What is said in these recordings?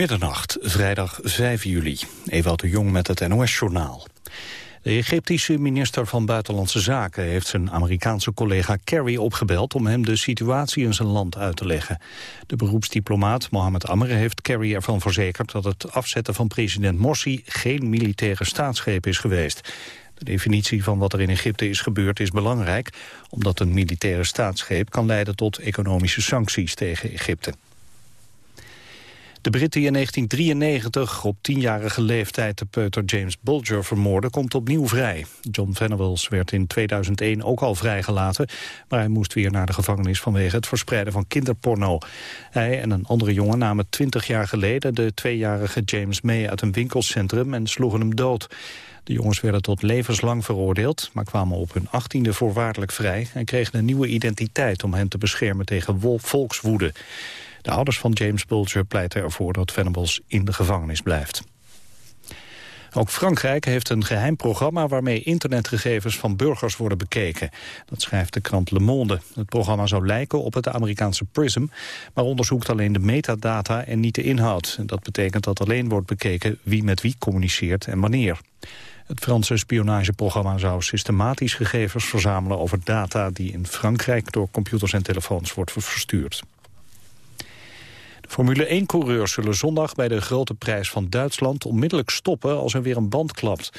Middernacht, vrijdag 5 juli. Ewout de Jong met het NOS-journaal. De Egyptische minister van Buitenlandse Zaken heeft zijn Amerikaanse collega Kerry opgebeld om hem de situatie in zijn land uit te leggen. De beroepsdiplomaat Mohamed Amr heeft Kerry ervan verzekerd dat het afzetten van president Morsi geen militaire staatsgreep is geweest. De definitie van wat er in Egypte is gebeurd is belangrijk, omdat een militaire staatsgreep kan leiden tot economische sancties tegen Egypte. De Brit die in 1993 op tienjarige leeftijd de peuter James Bulger vermoordde, komt opnieuw vrij. John Venables werd in 2001 ook al vrijgelaten, maar hij moest weer naar de gevangenis vanwege het verspreiden van kinderporno. Hij en een andere jongen namen 20 jaar geleden de tweejarige James mee uit een winkelcentrum en sloegen hem dood. De jongens werden tot levenslang veroordeeld, maar kwamen op hun achttiende voorwaardelijk vrij en kregen een nieuwe identiteit om hen te beschermen tegen volkswoede. De ouders van James Bulger pleiten ervoor dat Venables in de gevangenis blijft. Ook Frankrijk heeft een geheim programma waarmee internetgegevens van burgers worden bekeken. Dat schrijft de krant Le Monde. Het programma zou lijken op het Amerikaanse PRISM, maar onderzoekt alleen de metadata en niet de inhoud. Dat betekent dat alleen wordt bekeken wie met wie communiceert en wanneer. Het Franse spionageprogramma zou systematisch gegevens verzamelen over data die in Frankrijk door computers en telefoons wordt verstuurd. Formule 1-coureurs zullen zondag bij de grote prijs van Duitsland onmiddellijk stoppen als er weer een band klapt.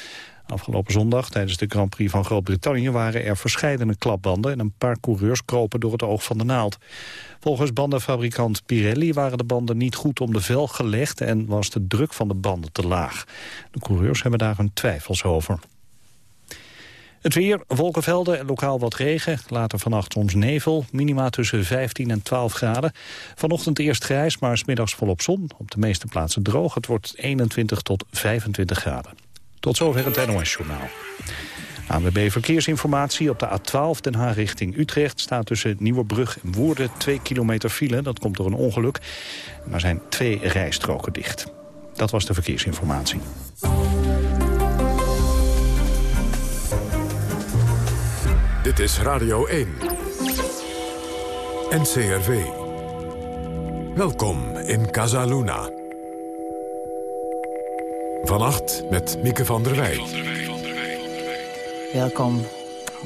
Afgelopen zondag tijdens de Grand Prix van Groot-Brittannië waren er verscheidene klapbanden en een paar coureurs kropen door het oog van de naald. Volgens bandenfabrikant Pirelli waren de banden niet goed om de velg gelegd en was de druk van de banden te laag. De coureurs hebben daar hun twijfels over. Het weer, wolkenvelden en lokaal wat regen. Later vannacht soms nevel. Minima tussen 15 en 12 graden. Vanochtend eerst grijs, maar smiddags volop zon. Op de meeste plaatsen droog. Het wordt 21 tot 25 graden. Tot zover het NOS-journaal. ANWB Verkeersinformatie op de A12 Den Haag richting Utrecht... staat tussen Nieuwebrug en Woerden 2 kilometer file. Dat komt door een ongeluk. Er zijn twee rijstroken dicht. Dat was de verkeersinformatie. Dit is Radio 1. NCRV. Welkom in Casaluna. Vannacht met Mieke van der Wij. Welkom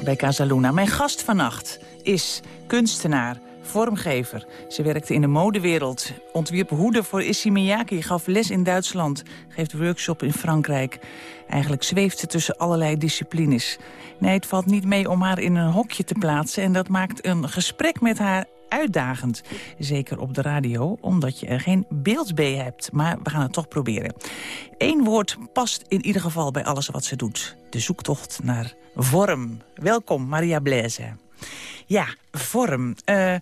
bij Casaluna. Mijn gast vannacht is kunstenaar, vormgever. Ze werkte in de modewereld, ontwierp hoeden voor Issey Miyake... gaf les in Duitsland, geeft workshop in Frankrijk. Eigenlijk zweeft ze tussen allerlei disciplines. Nee, het valt niet mee om haar in een hokje te plaatsen... en dat maakt een gesprek met haar uitdagend. Zeker op de radio, omdat je er geen beeld bij hebt. Maar we gaan het toch proberen. Eén woord past in ieder geval bij alles wat ze doet. De zoektocht naar vorm. Welkom, Maria Blaise. Ja, vorm. Uh,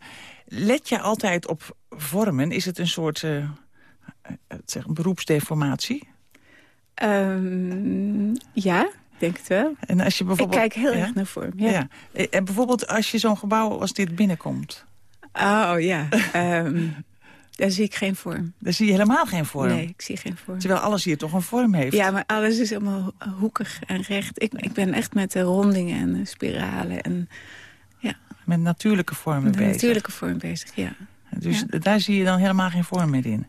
let je altijd op vormen? Is het een soort uh, zeg, beroepsdeformatie? Um, ja, ik denk het wel. En als je bijvoorbeeld, ik kijk heel erg naar vorm, ja. ja. En bijvoorbeeld als je zo'n gebouw als dit binnenkomt? Oh, ja. um, daar zie ik geen vorm. Daar zie je helemaal geen vorm? Nee, ik zie geen vorm. Terwijl alles hier toch een vorm heeft? Ja, maar alles is allemaal hoekig en recht. Ik, ik ben echt met de rondingen en de spiralen en... Met natuurlijke vormen bezig? natuurlijke vorm bezig, ja. Dus daar zie je dan helemaal geen vorm meer in?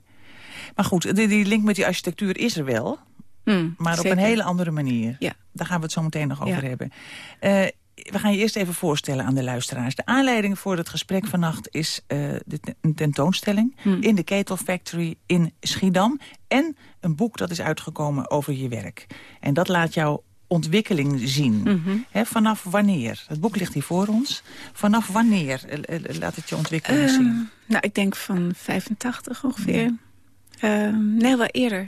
Maar goed, die, die link met die architectuur is er wel... Hmm, maar op een hele andere manier. Ja. Daar gaan we het zo meteen nog over hebben. Uh, we gaan je eerst even voorstellen aan de luisteraars. De aanleiding voor het gesprek vannacht is uh, een tentoonstelling... Hmm. in de Ketel Factory in Schiedam. En een boek dat is uitgekomen over je werk. En dat laat jouw ontwikkeling zien. Mm vanaf wanneer? Het boek ligt hier voor ons. Vanaf wanneer uh, laat het je ontwikkeling uh, zien? Nou, ik denk van 85 ongeveer. Ehm, nee, wel eerder.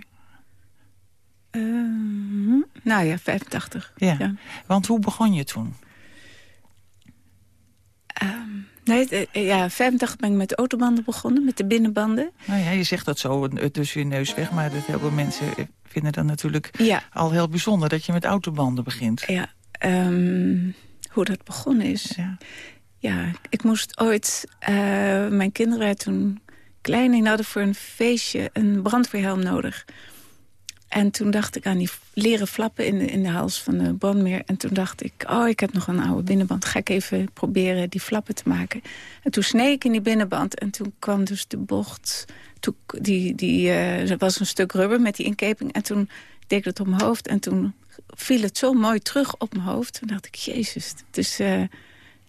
Uh, nou ja, 85. Ja. Want hoe begon je toen? Nee, eh, ja, 85 ben ik met de autobanden begonnen, met de binnenbanden. Nou ja, je zegt dat zo tussen je neus weg, maar dat heel veel mensen vinden dan natuurlijk al heel bijzonder dat je met autobanden begint. Ja, um, hoe dat begonnen is. Ja, ja ik moest ooit, uh, mijn kinderen toen klein en hadden voor een feestje een brandweerhelm nodig. En toen dacht ik aan die leren flappen in de, in de hals van de brandmeer. En toen dacht ik, oh, ik heb nog een oude binnenband. Ga ik even proberen die flappen te maken. En toen sneed ik in die binnenband. En toen kwam dus de bocht. Toen, die, die, er was een stuk rubber met die inkeping. En toen deed ik het op mijn hoofd. En toen viel het zo mooi terug op mijn hoofd. Toen dacht ik, jezus, dus,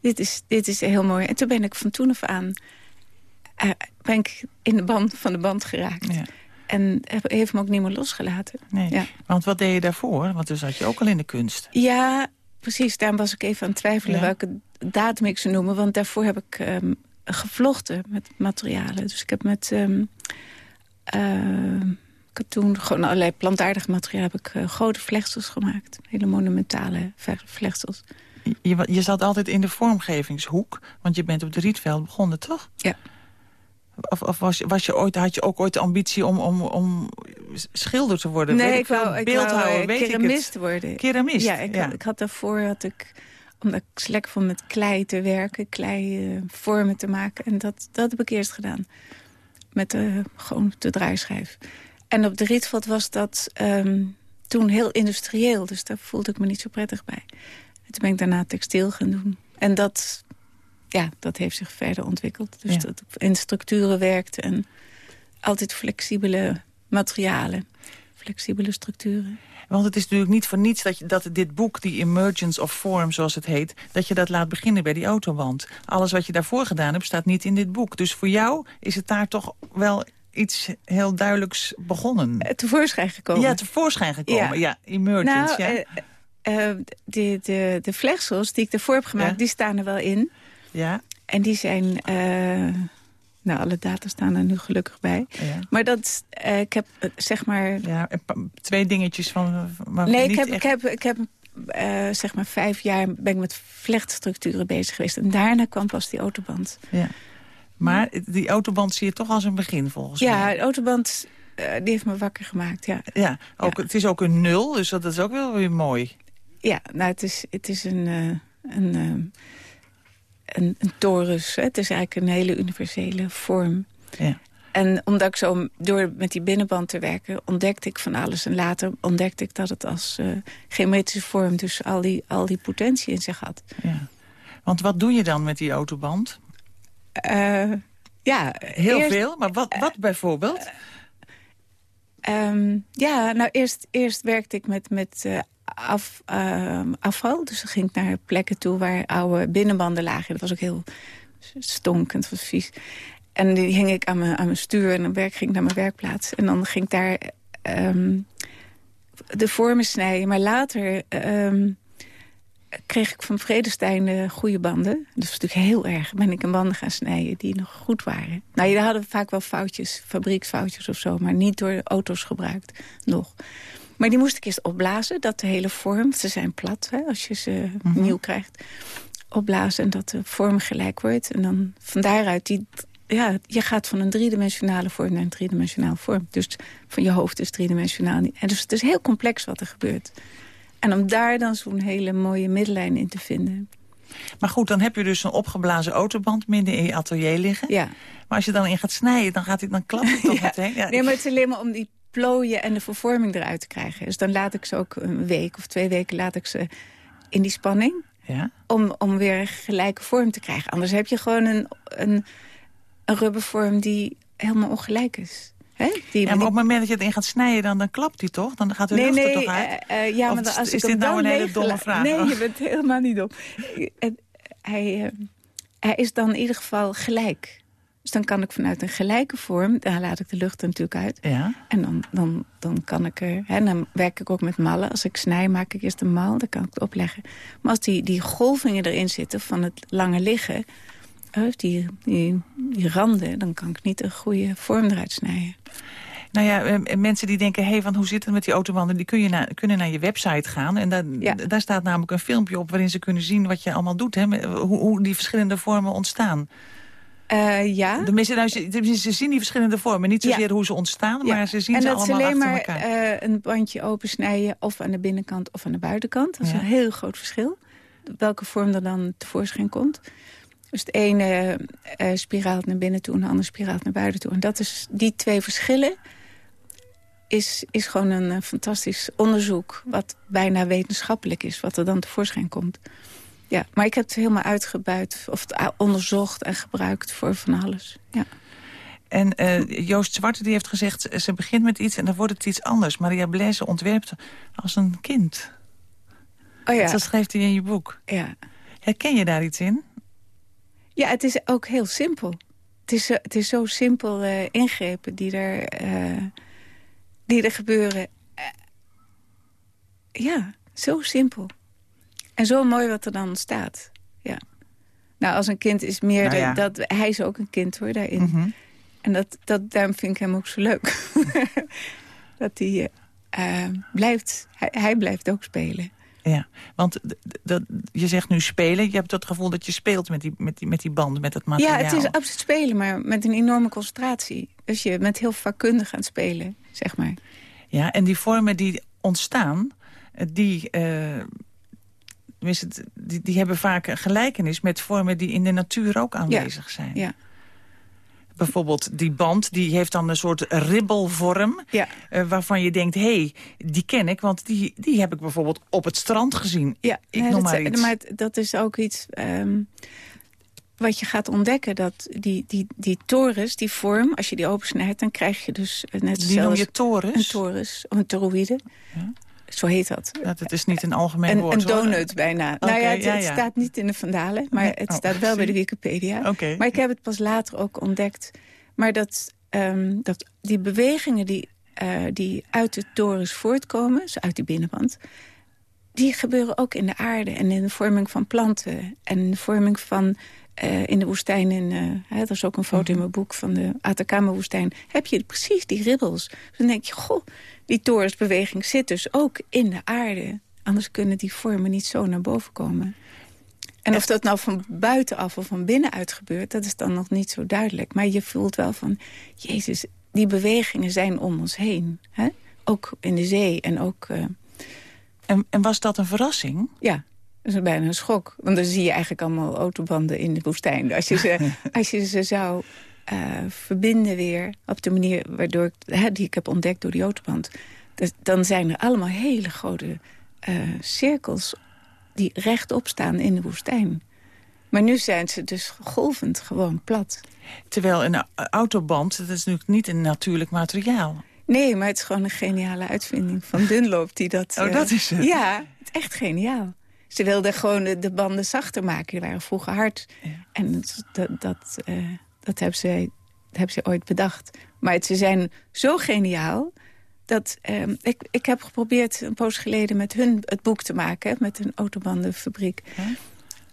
dit, is, dit is heel mooi. En toen ben ik van toen af aan... Uh, ben ik in de band van de band geraakt. Ja. En heeft me ook niet meer losgelaten. Nee. Ja. Want wat deed je daarvoor? Want dus had je ook al in de kunst. Ja, precies. Daarom was ik even aan het twijfelen ja. welke datum ik ze noemen. Want daarvoor heb ik um, gevlochten met materialen. Dus ik heb met... Um, uh, ik heb toen gewoon allerlei plantaardig materiaal... heb ik uh, grote vlechtels gemaakt. Hele monumentale vlechtels. Je, je zat altijd in de vormgevingshoek. Want je bent op de Rietveld begonnen, toch? Ja. Of, of was, was je ooit, had je ook ooit de ambitie om, om, om schilder te worden? Nee, weet ik wou, ik beeldhouwer, wou weet keramist worden. Keramist? Ja, ik, ja. ik had daarvoor, had ik, omdat ik slecht vond met klei te werken, klei uh, vormen te maken. En dat, dat heb ik eerst gedaan. Met de, gewoon de draaischijf. En op de Rietveld was dat um, toen heel industrieel. Dus daar voelde ik me niet zo prettig bij. En toen ben ik daarna textiel gaan doen. En dat ja, dat heeft zich verder ontwikkeld. Dus ja. dat in structuren werkt en altijd flexibele materialen. Flexibele structuren. Want het is natuurlijk niet voor niets dat, je, dat dit boek, die Emergence of Form, zoals het heet... dat je dat laat beginnen bij die autoband. Alles wat je daarvoor gedaan hebt, staat niet in dit boek. Dus voor jou is het daar toch wel iets heel duidelijks begonnen. Tevoorschijn gekomen. Ja, tevoorschijn gekomen. Ja, ja Emergence, nou, ja. Uh, uh, de, de, de vlegsels die ik ervoor heb gemaakt, ja. die staan er wel in. Ja. En die zijn... Uh, nou, alle data staan er nu gelukkig bij. Ja. Maar dat, uh, ik heb zeg maar... Ja, twee dingetjes van... Maar nee, ik heb, echt... ik heb, ik heb uh, zeg maar vijf jaar ben ik met vlechtstructuren bezig geweest. En daarna kwam pas die autoband. Ja. Maar die autoband zie je toch als een begin volgens ja, mij. Ja, de autoband die heeft me wakker gemaakt, ja. Ja, ook, ja. het is ook een nul, dus dat is ook wel weer mooi. Ja, nou, het is, het is een... een een, een torus. Hè? Het is eigenlijk een hele universele vorm. Ja. En omdat ik zo door met die binnenband te werken... ontdekte ik van alles. En later ontdekte ik dat het als uh, geometrische vorm... dus al die, al die potentie in zich had. Ja. Want wat doe je dan met die autoband? Uh, ja, Heel eerst, veel, maar wat, wat bijvoorbeeld? Uh, um, ja, nou eerst, eerst werkte ik met, met af, uh, afval. Dus dan ging ik naar plekken toe waar oude binnenbanden lagen. Dat was ook heel stonkend, was vies. En die hing ik aan mijn, aan mijn stuur en dan werk, ging ik naar mijn werkplaats. En dan ging ik daar um, de vormen snijden. Maar later um, kreeg ik van Vredestein goede banden. Dat was natuurlijk heel erg. Ben ik een banden gaan snijden die nog goed waren. Nou, je hadden vaak wel foutjes, fabrieksfoutjes of zo. Maar niet door auto's gebruikt nog. Maar die moest ik eerst opblazen, dat de hele vorm... ze zijn plat, hè, als je ze mm -hmm. nieuw krijgt. Opblazen en dat de vorm gelijk wordt. En dan van daaruit, die, ja, je gaat van een driedimensionale vorm naar een driedimensionale vorm. Dus van je hoofd is driedimensionaal. En dus het is heel complex wat er gebeurt. En om daar dan zo'n hele mooie middellijn in te vinden. Maar goed, dan heb je dus een opgeblazen autoband midden in je atelier liggen. Ja. Maar als je dan in gaat snijden, dan, gaat het, dan klapt het toch ja. meteen. Ja. Nee, maar het is alleen maar om die plooien en de vervorming eruit te krijgen. Dus dan laat ik ze ook een week of twee weken laat ik ze in die spanning. Ja. Om, om weer gelijke vorm te krijgen. Anders heb je gewoon een, een, een rubbervorm die helemaal ongelijk is. He? Die, ja, maar op het moment dat je het in gaat snijden, dan, dan klapt die toch? Dan gaat de nee, lucht nee, er toch uit? Uh, uh, ja, maar dan, als is ik dit nou een hele domme vraag? Nee, je bent helemaal niet dom. hij, uh, hij is dan in ieder geval gelijk. Dus dan kan ik vanuit een gelijke vorm, dan laat ik de lucht er natuurlijk uit. Ja. En dan, dan, dan kan ik er, hè, dan werk ik ook met mallen. Als ik snij, maak ik eerst een mal, dan kan ik het opleggen. Maar als die, die golvingen erin zitten van het lange liggen, die, die, die randen, dan kan ik niet een goede vorm eruit snijden. Nou ja, mensen die denken, hey, van hoe zit het met die autobanden? Die kun je kunnen naar je website gaan. En daar, ja. daar staat namelijk een filmpje op waarin ze kunnen zien wat je allemaal doet. Hè? Hoe, hoe die verschillende vormen ontstaan. Uh, ja. Nou, ze, ze, zien die verschillende vormen. Niet zozeer ja. hoe ze ontstaan, ja. maar ze zien en ze allemaal achter elkaar. En dat is alleen maar uh, een bandje opensnijden... of aan de binnenkant of aan de buitenkant. Dat is een heel groot verschil. Welke vorm er dan tevoorschijn komt. Dus het ene uh, spiraalt naar binnen toe en de andere spiraalt naar buiten toe. En dat is die twee verschillen... is, is gewoon een eh, fantastisch onderzoek... wat bijna wetenschappelijk is, wat er dan tevoorschijn komt. Ja, maar ik heb het helemaal uitgebuit, of onderzocht en gebruikt voor van alles. Ja. En uh, Joost Zwarte die heeft gezegd, ze begint met iets en dan wordt het iets anders. Maria Blaise ontwerpt als een kind. Oh ja. Dat schrijft hij in je boek. Ja. Herken je daar iets in? Ja, het is ook heel simpel. Het is, het is zo simpel uh, ingrepen die er, uh, die er gebeuren. Ja, zo simpel. En zo mooi wat er dan staat. Ja. Nou, als een kind is meer... Nou ja. dat, hij is ook een kind hoor, daarin. Mm -hmm. En dat, dat, daarom vind ik hem ook zo leuk. dat hij blijft... Hij, hij blijft ook spelen. Ja, want dat, je zegt nu spelen. Je hebt het gevoel dat je speelt met die, met die, met die banden, met het materiaal. Ja, het is absoluut spelen, maar met een enorme concentratie. Dus je bent heel vakkundig aan het spelen, zeg maar. Ja, en die vormen die ontstaan, die, uh, die, die hebben vaak een gelijkenis met vormen die in de natuur ook aanwezig ja. zijn. Ja bijvoorbeeld die band, die heeft dan een soort ribbelvorm... Ja. Uh, waarvan je denkt, hé, hey, die ken ik, want die, die heb ik bijvoorbeeld op het strand gezien. Ja, ik nee, noem dat, maar iets. Maar dat is ook iets um, wat je gaat ontdekken. Dat die, die, die torens, die vorm, als je die opensnijdt... dan krijg je dus net Die noem je torens? Een torens, of een toroïde. Ja. Zo heet dat. Ja, dat is niet een algemeen een, woord. Een donut bijna. Okay, nou ja, het, ja, het ja. staat niet in de Vandalen, maar Nee. het Oh, staat wel bij de. Wikipedia. Maar ik heb het pas later ook ontdekt. Maar dat, ehm, dat die bewegingen die, eh, die uit de torens voortkomen, dus uit die binnenwand... die gebeuren ook in de aarde en in de vorming van planten... en in de vorming van eh, in de woestijn... In, eh, hè, dat is ook een foto in mijn boek van de Atacama-woestijn... heb je precies die ribbels. Dus dan denk je, goh, die torensbeweging zit dus ook in de aarde. Anders kunnen die vormen niet zo naar boven komen. En of dat nou van buitenaf of van binnenuit gebeurt... dat is dan nog niet zo duidelijk. Maar je voelt wel van... Jezus, die bewegingen zijn om ons heen. Hè? Ook in de zee en ook... Uh, en, en was dat een verrassing? Ja, dat is bijna een schok. Want dan zie je eigenlijk allemaal autobanden in de woestijn. Als je ze, als je ze zou uh, verbinden weer op de manier waardoor ik, hè, die ik heb ontdekt door die autoband... Dus, dan zijn er allemaal hele grote uh, cirkels die rechtop staan in de woestijn. Maar nu zijn ze dus golvend gewoon plat. Terwijl een autoband, dat is natuurlijk niet een natuurlijk materiaal. Nee, maar het is gewoon een geniale uitvinding van Dunlop. Die dat, oh, uh, dat is het? Ja, het is echt geniaal. Ze wilden gewoon de, de, banden zachter maken. Die waren vroeger hard. Ja. En dat, dat, dat, uh, dat, hebben ze, dat hebben ze ooit bedacht. Maar het, ze zijn zo geniaal dat uh, ik, ik heb geprobeerd een poos geleden met hun het boek te maken. Met een autobandenfabriek. Ja?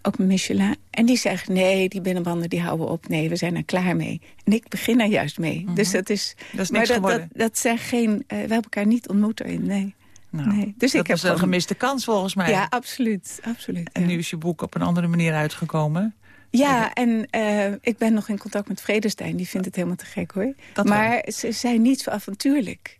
Ook met Michelin. En die zeggen, nee, die binnenbanden die houden op. Nee, we zijn er klaar mee. En ik begin er juist mee. Mhm. Dus dat is... Dat is maar niks dat, dat, geworden. dat zijn geen... Uh, we hebben elkaar niet ontmoet erin, nee. Nou, nee. Dus dat ik heb een gewoon- gemiste kans volgens mij. Ja, absoluut. absoluut En ja. nu is je boek op een andere manier uitgekomen. Ja, en uh, ik ben nog in contact met Vredestein. Die vindt het helemaal te gek, hoor. Dat maar ze zijn niet zo avontuurlijk.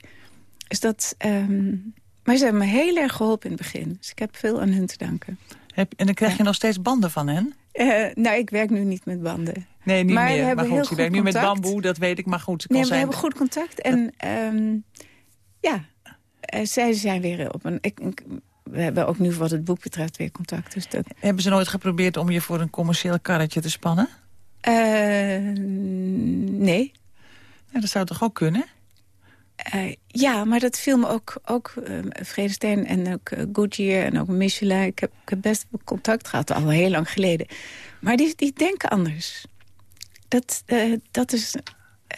Dus dat... Um, maar ze hebben me heel erg geholpen in het begin. Dus ik heb veel aan hun te danken. Heb, en dan krijg je nog steeds banden van hen? Uh, nou, ik werk nu niet met banden. Nee, niet Maar we meer. hebben maar goed, je werkt nu met bamboe, dat weet ik. Maar goed, Nee, kan we zijn... hebben goed contact. En um, ja, zij zijn weer op een... Ik, ik, we hebben ook nu wat het boek betreft weer contact. Dus dat, Hebben ze nooit geprobeerd om je voor een commercieel karretje te spannen? uh, nee. Dat zou toch ook kunnen? Uh, ja, maar dat viel me ook, ook uh, Vredestein en ook uh, Goodyear en ook Michelin. Ik heb, ik heb best contact gehad, al heel lang geleden. Maar die, die denken anders. Dat, dat is...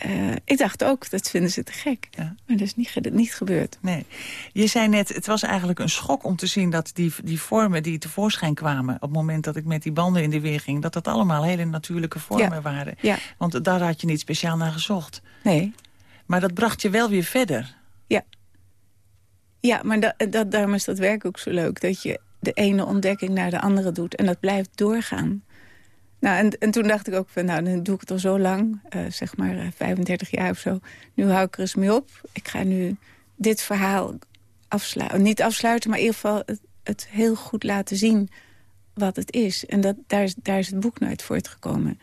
Uh, ik dacht ook, dat vinden ze te gek. Ja. Maar dat is niet, niet gebeurd. Nee. Je zei net, het was eigenlijk een schok om te zien dat die, die vormen die tevoorschijn kwamen... op het moment dat ik met die banden in de weer ging... dat dat allemaal hele natuurlijke vormen Ja. waren. Ja. Want daar had je niet speciaal naar gezocht. Nee. Maar dat bracht je wel weer verder. Ja, maar da, dat, daarom is dat werk ook zo leuk. Dat je de ene ontdekking naar de andere doet. En dat blijft doorgaan. Nou, en, en toen dacht ik ook van, nou, dan doe ik het al zo lang. Uh, zeg maar uh, 35 jaar of zo. Nu hou ik er eens mee op. Ik ga nu dit verhaal afsluiten. Niet afsluiten, maar in ieder geval het, het heel goed laten zien wat het is. En dat, daar, is, daar is het boek naar uit voortgekomen.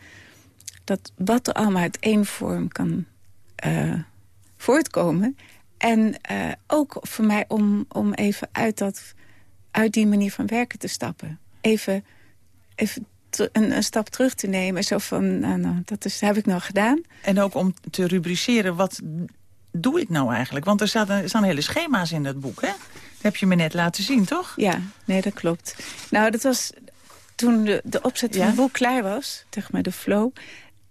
Dat wat er allemaal uit één vorm kan uh, voortkomen... En ook voor mij om, om even uit, dat, uit die manier van werken te stappen. Even, even een, een, stap terug te nemen. Zo van, nou, nou, dat is, heb ik nou gedaan. En ook om te rubriceren, wat doe ik nou eigenlijk? Want er staan, staan hele schema's in dat boek, hè? Dat heb je me net laten zien, toch? Ja, nee, dat klopt. Nou, dat was toen de, de opzet van het boek klaar was, tegen mij de flow...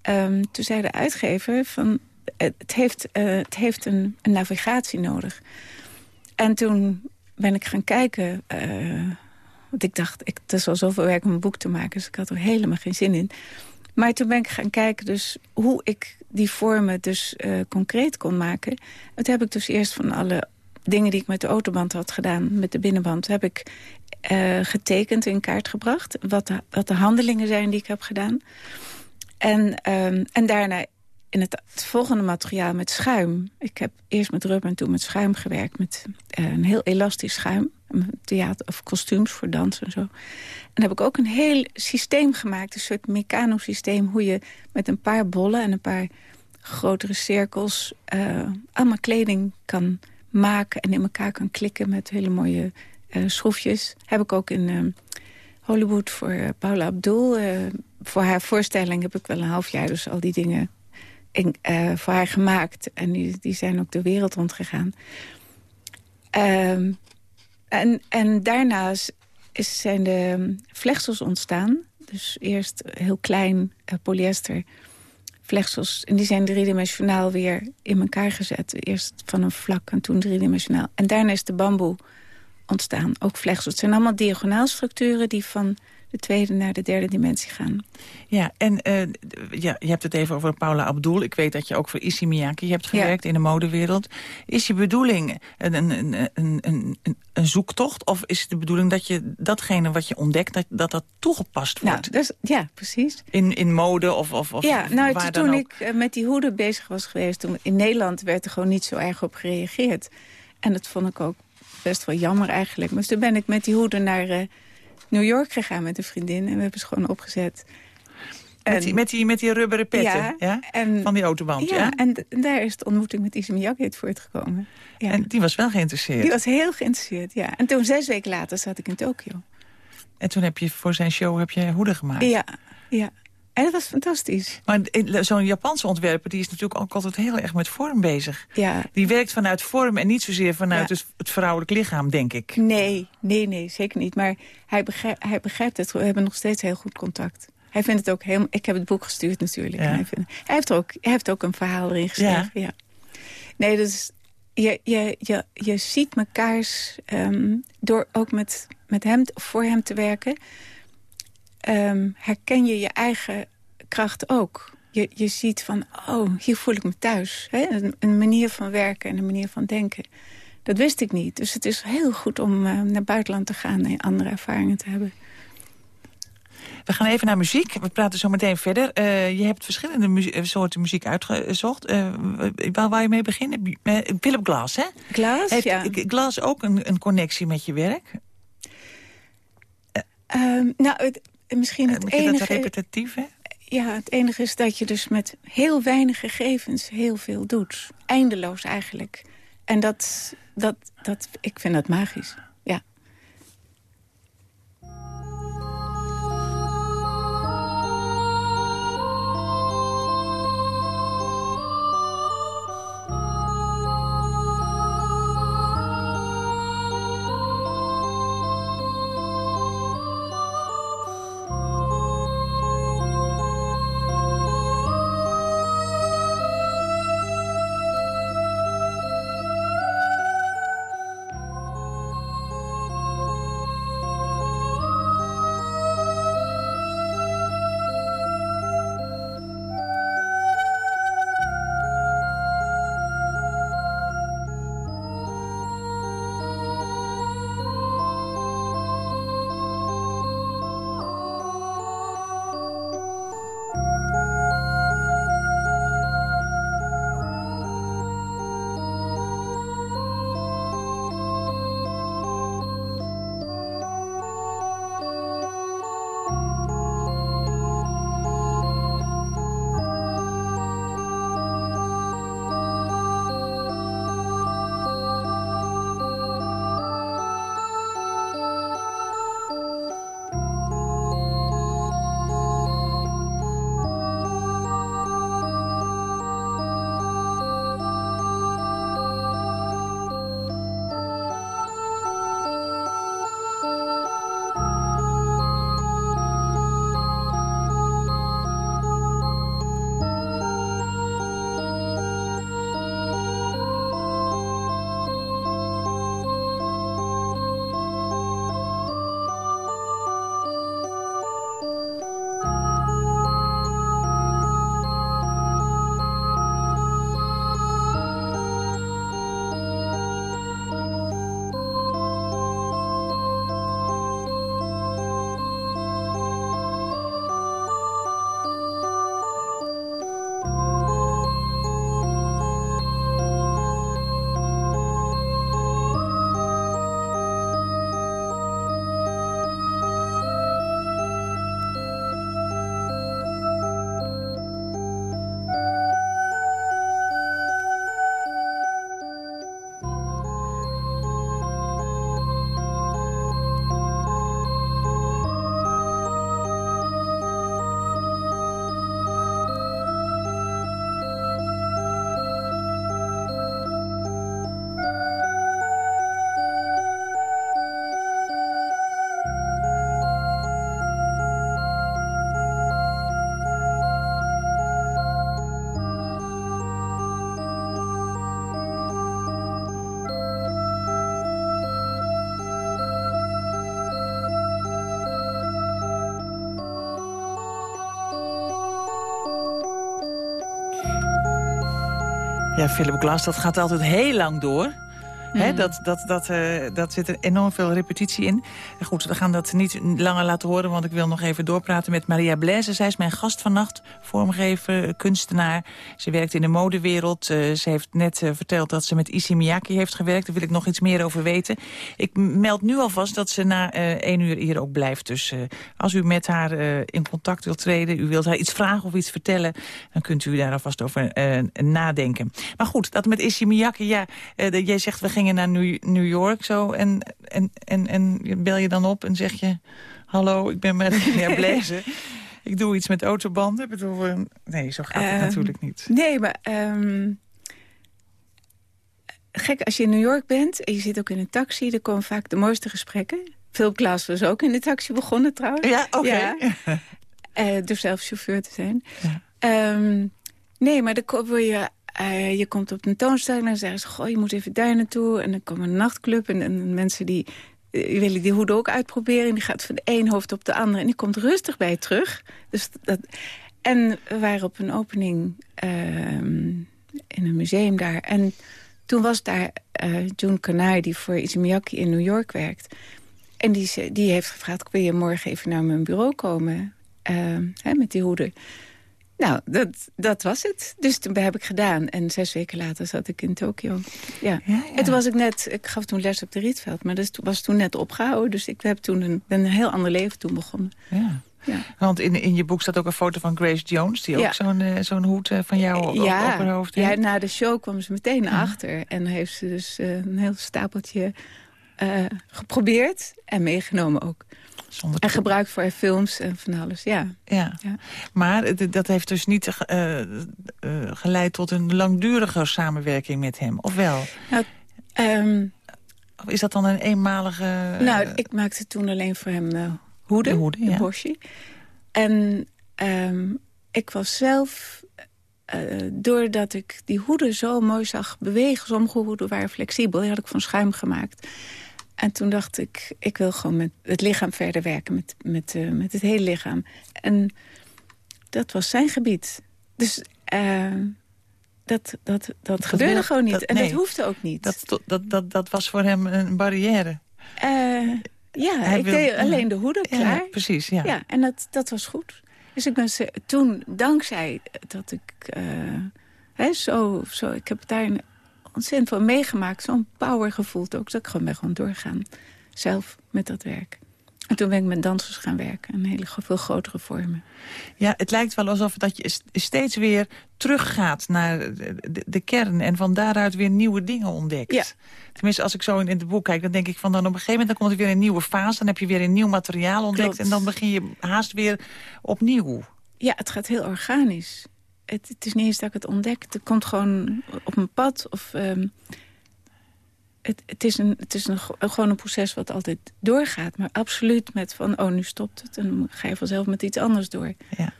Um, toen zei de uitgever van het heeft, uh, het heeft een, een, navigatie nodig. En toen ben ik gaan kijken... Uh, want ik dacht, ik, het is al zoveel werk om een boek te maken... dus ik had er helemaal geen zin in. Maar toen ben ik gaan kijken dus hoe ik die vormen dus uh, concreet kon maken. Dat heb ik dus eerst van alle dingen die ik met de autoband had gedaan... met de binnenband, heb ik uh, getekend in kaart gebracht. Wat de, de handelingen zijn die ik heb gedaan. En, um, en daarna in het, volgende materiaal met schuim. Ik heb eerst met rubber en toen met schuim gewerkt. Met uh, een heel elastisch schuim. Theater of kostuums voor dans en zo. En heb ik ook een heel systeem gemaakt. Een soort mecanosysteem. Hoe je met een paar bollen en een paar grotere cirkels... Uh, allemaal kleding kan maken en in elkaar kan klikken... met hele mooie uh, schroefjes. Heb ik ook in Hollywood voor Paula Abdul... voor haar voorstelling heb ik wel een half jaar dus al die dingen in, voor haar gemaakt. En die, die zijn ook de wereld rondgegaan. Um, en, en is, zijn de vlechtels ontstaan. Dus eerst heel klein uh, polyester vlechtels. En die zijn driedimensionaal weer in elkaar gezet. Eerst van een vlak en toen driedimensionaal. En daarna is de bamboe ontstaan. Ook vlechtels. Het zijn allemaal diagonaalstructuren die van de tweede naar de derde dimensie gaan. Ja, en uh, ja, je hebt het even over Paula Abdul. Ik weet dat je ook voor Issey Miyake hebt gewerkt in de modewereld. Is je bedoeling een, een, een, een, een, zoektocht? Of is het de bedoeling dat je datgene wat je ontdekt, dat dat, dat toegepast nou, wordt? Nou, dus, ja, precies. In, in mode of, of, of Ja, nou, waar toen dan ik uh, met die hoeden bezig was geweest... Toen, in Nederland werd er gewoon niet zo erg op gereageerd. En dat vond ik ook best wel jammer eigenlijk. Dus toen ben ik met die hoeden naar... Uh, New York gegaan met een vriendin. En we hebben ze gewoon opgezet. Met die, met, die, met die rubberen petten Ja, ja, en- van die autoband, ja? Ja, en daar is de ontmoeting met Miyake uit voortgekomen. Ja. En die was wel geïnteresseerd. die was heel geïnteresseerd, ja. En toen, zes weken later, zat ik in Tokio. En toen heb je voor zijn show heb je hoeden gemaakt. Ja, ja. En dat was fantastisch. Maar zo'n Japanse ontwerper die is natuurlijk ook altijd heel erg met vorm bezig. Ja, Die werkt vanuit vorm en niet zozeer vanuit Ja. het, vrouwelijk lichaam, denk ik. nee, nee, nee, zeker niet. Maar hij begrijpt, hij begrijpt het. We hebben nog steeds heel goed contact. Hij vindt het ook heel... Ik heb het boek gestuurd natuurlijk. Ja. Hij, vindt, hij, heeft ook, hij heeft ook een verhaal erin geschreven. Ja. Nee, dus je, je, je, je ziet mekaars... ehm, door ook met, met hem, voor hem te werken... ehm, herken je je eigen kracht ook. Je, je ziet van, oh, hier voel ik me thuis. Hè? Een, een manier van werken en een manier van denken. Dat wist ik niet. Dus het is heel goed om eh, naar buitenland te gaan... en andere ervaringen te hebben. We gaan even naar muziek. We praten zo meteen verder. Eh, je hebt verschillende muzie- eh, soorten muziek uitgezocht. Eh, waar wou je mee beginnen? Philip Glass, hè? Glass, Heeft ja. Glass ook een, een connectie met je werk? Ehm, nou, het, misschien Eh, het dat enige... repetitief, hè? Ja, het enige is dat je dus met heel weinig gegevens heel veel doet. Eindeloos eigenlijk. En dat, dat, dat, ik vind dat magisch. Ja, Philip Glass, dat gaat altijd heel lang door. Mhm. dat, dat, dat, eh, dat zit er enorm veel repetitie in. Goed, we gaan dat niet langer laten horen... want ik wil nog even doorpraten met Maria Blaise. Zij is mijn gast vannacht, vormgever, kunstenaar. Ze werkt in de modewereld. Eh, ze heeft net eh, verteld dat ze met Issey Miyake heeft gewerkt. Daar wil ik nog iets meer over weten. Ik meld nu alvast dat ze na eh één uur hier ook blijft. Dus eh, als u met haar eh, in contact wilt treden... u wilt haar iets vragen of iets vertellen... dan kunt u daar alvast over eh, nadenken. Maar goed, dat met Issey Miyake, ja... eh, jij zegt we gingen naar New, York zo... En, en, en, en bel je dan op en zeg je... hallo, ik ben Maria Blaze. ik doe iets met autobanden. Ik bedoel, eh, nee, zo gaat het Ehm, natuurlijk niet. Nee, maar... ehm, gek, als je in New York bent en je zit ook in een taxi... dan komen vaak de mooiste gesprekken. Philip Glass was ook in de taxi begonnen trouwens. Ja, oké. Ja. Eh, door zelf chauffeur te zijn. Ja. Ehm, nee, maar dan kom je, eh, je komt op een tentoonstelling... en dan zeggen ze, goh, je moet even daar naartoe. En dan komt een nachtclub en, en mensen die willen die hoede ook uitproberen. En die gaat van de een hoofd op de andere. En die komt rustig bij terug. Dus dat, en we waren op een opening ehm, in een museum daar. En toen was daar eh June Kanai, die voor Izumiyaki in New York werkt. En die, die heeft gevraagd, wil je morgen even naar mijn bureau komen? Ehm, hè, met die hoeden. Nou, dat, dat was het. Dus toen heb ik gedaan. En zes weken later zat ik in Tokio. Ja. Ja, En toen was ik net, ik gaf toen les op de Rietveld. Maar dat was toen net opgehouden. Dus ik heb toen een, ben een heel ander leven toen begonnen. Ja. Ja. Want in, in je boek staat ook een foto van Grace Jones... die ook Ja. zo'n eh, zo'n hoed eh, van jou op, op haar hoofd ja, heeft. na de show kwam ze meteen achter. En heeft ze dus eh, een heel stapeltje eh, geprobeerd. En meegenomen ook. Zonder En gebruikt voor films en van alles, ja. Ja. Ja. maar dat heeft dus niet eh, eh, geleid tot een langdurige samenwerking met hem, of wel? Ehm, Of is dat dan een eenmalige... nou, ik maakte toen alleen voor hem hoeden, de hoeden, de ja. Boshi. En ehm, ik was zelf, doordat ik die hoeden zo mooi zag bewegen... sommige hoeden waren flexibel, die had ik van schuim gemaakt. En toen dacht ik, ik wil gewoon met het lichaam verder werken, met, met, eh, met het hele lichaam. En dat was zijn gebied. Dus eh, dat, dat, dat, gebeurde gewoon niet. dat- en nee. dat hoefde ook niet. Dat, dat, dat, dat was voor hem een barrière. Eh, ja, Hij ik wil- deed ja. alleen de hoeden Ja, klaar. precies, ja. Ja, en dat, dat was goed. Dus ik ben ze, toen, dankzij dat ik hè, zo, zo... Ik heb daar een ontzettend veel meegemaakt. Zo'n power gevoeld ook. Dat ik gewoon ben gewoon doorgaan. Zelf met dat werk. En toen ben ik met dansers gaan werken. Een hele veel grotere vormen. Ja, het lijkt wel alsof dat je st- steeds weer teruggaat naar de, de, de kern... en van daaruit weer nieuwe dingen ontdekt. Ja. Tenminste, als ik zo in, in het boek kijk, dan denk ik van... dan op een gegeven moment dan komt er weer een nieuwe fase... dan heb je weer een nieuw materiaal ontdekt... Klopt. en dan begin je haast weer opnieuw. Ja, het gaat heel organisch. Het, het is niet eens dat ik het ontdek. Het komt gewoon op mijn pad. Of, ehm, het, het is, een, het is een, gewoon een proces wat altijd doorgaat. Maar absoluut met van, oh, nu stopt het. En dan ga je vanzelf met iets anders door. Ja.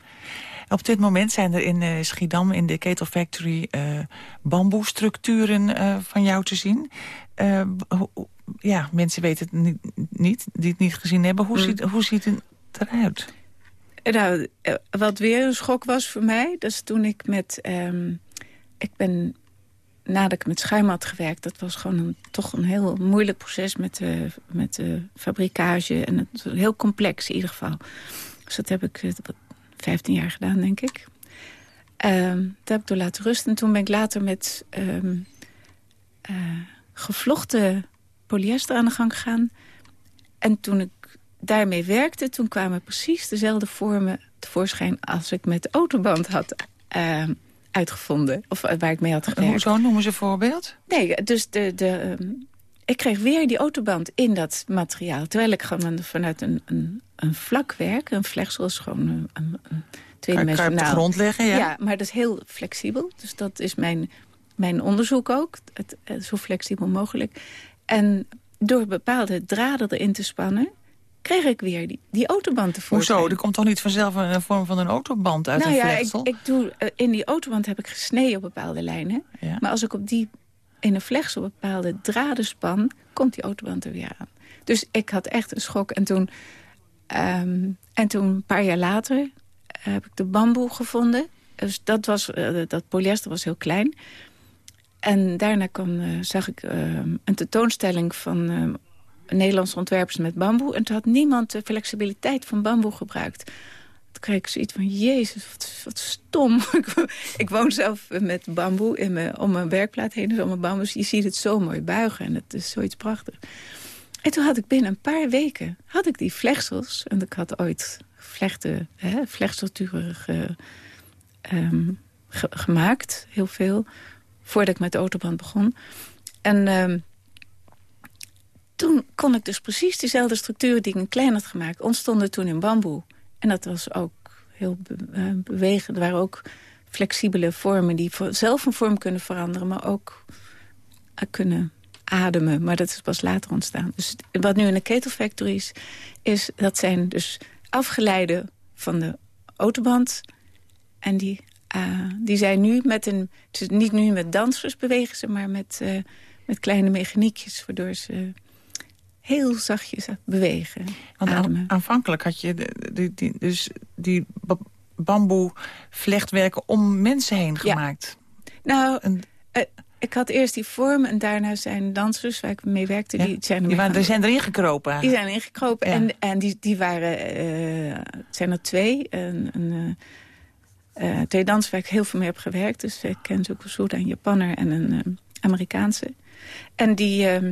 Op dit moment zijn er in eh, Schiedam, in de Ketel Factory... eh bamboestructuren eh, van jou te zien. Ja, mensen weten het niet, niet, die het niet gezien hebben. Hoe, Mm. ziet, hoe ziet het eruit? Nou, eh, wat weer een schok was voor mij... dat is toen ik met... ehm, ik ben, nadat ik met schuim had gewerkt... dat was gewoon een, toch een heel moeilijk proces met de, met de fabrikage. En het heel complex in ieder geval. Dus dat heb ik eh, wat, 15 jaar gedaan, denk ik. Ehm dat heb ik door laten rusten. En toen ben ik later met eh, gevlochten polyester aan de gang gegaan. En toen ik daarmee werkte, toen kwamen precies dezelfde vormen tevoorschijn... als ik met de autoband had ehm, uitgevonden. Of eh, waar ik mee had gewerkt. Hoezo noemen ze een voorbeeld? Nee, dus de, de, ehm, ik kreeg weer die autoband in dat materiaal. Terwijl ik gewoon vanuit een, een, een vlak werk... een vlegsel is gewoon een, een, een je- kan je op tweedimensionaal... de grond leggen, ja? Ja, maar dat is heel flexibel. Dus dat is mijn, mijn onderzoek ook. Het zo flexibel mogelijk. En door bepaalde draden erin te spannen... kreeg ik weer die, die autoband tevoorschijn. Hoezo? Er komt toch niet vanzelf een, een vorm van een autoband uit nou een ja, ik, ik doe, eh, in die autoband heb ik gesneden op bepaalde lijnen. Ja. Maar als ik op die, in een vlegsel bepaalde draden span... komt die autoband er weer aan. Dus ik had echt een schok. En toen, ehm, en toen een paar jaar later eh, heb ik de bamboe gevonden. Dus dat, was, eh, dat polyester was heel klein. en daarna kwam, zag ik uh, een tentoonstelling van uh, Nederlandse ontwerpers met bamboe. En toen had niemand de flexibiliteit van bamboe gebruikt. Toen kreeg ik zoiets van, jezus, wat, stom. ik woon zelf met bamboe in mijn, om mijn werkplaat heen. Dus allemaal bamboe. Dus je ziet het zo mooi buigen en het is zoiets prachtigs. En toen had ik binnen een paar weken had ik die vlechtels. En ik had ooit vlechten, hè, ge, um, gemaakt, heel veel voordat ik met de autoband begon. En uh, toen kon ik dus precies diezelfde structuren die ik in klein had gemaakt... ontstonden toen in bamboe. En dat was ook heel be uh, bewegend. Er waren ook flexibele vormen die zelf een vorm kunnen veranderen... maar ook uh, kunnen ademen. Maar dat is pas later ontstaan. Dus wat nu in de Ketel Factory is, is dat zijn dus afgeleide van de autoband... en die uh, die zijn nu met een... Niet nu met dansers bewegen ze, maar met, met kleine mechaniekjes... waardoor ze heel zachtjes bewegen, Want ademen. aanvankelijk had je die, die, dus die bamboe vlechtwerken om mensen heen gemaakt. Ja. Nou, en, uh, ik had eerst die vorm en daarna zijn dansers waar ik mee werkte... Ja. Die, zijn er die waren, zijn erin gekropen. Die zijn ingekropen ja. en, en die, die waren... Uh, zijn er twee. Een, een, uh, twee dansen waar ik heel veel mee heb gewerkt. Dus ik ken Zuko een Japanner en een Amerikaanse. En die, uh,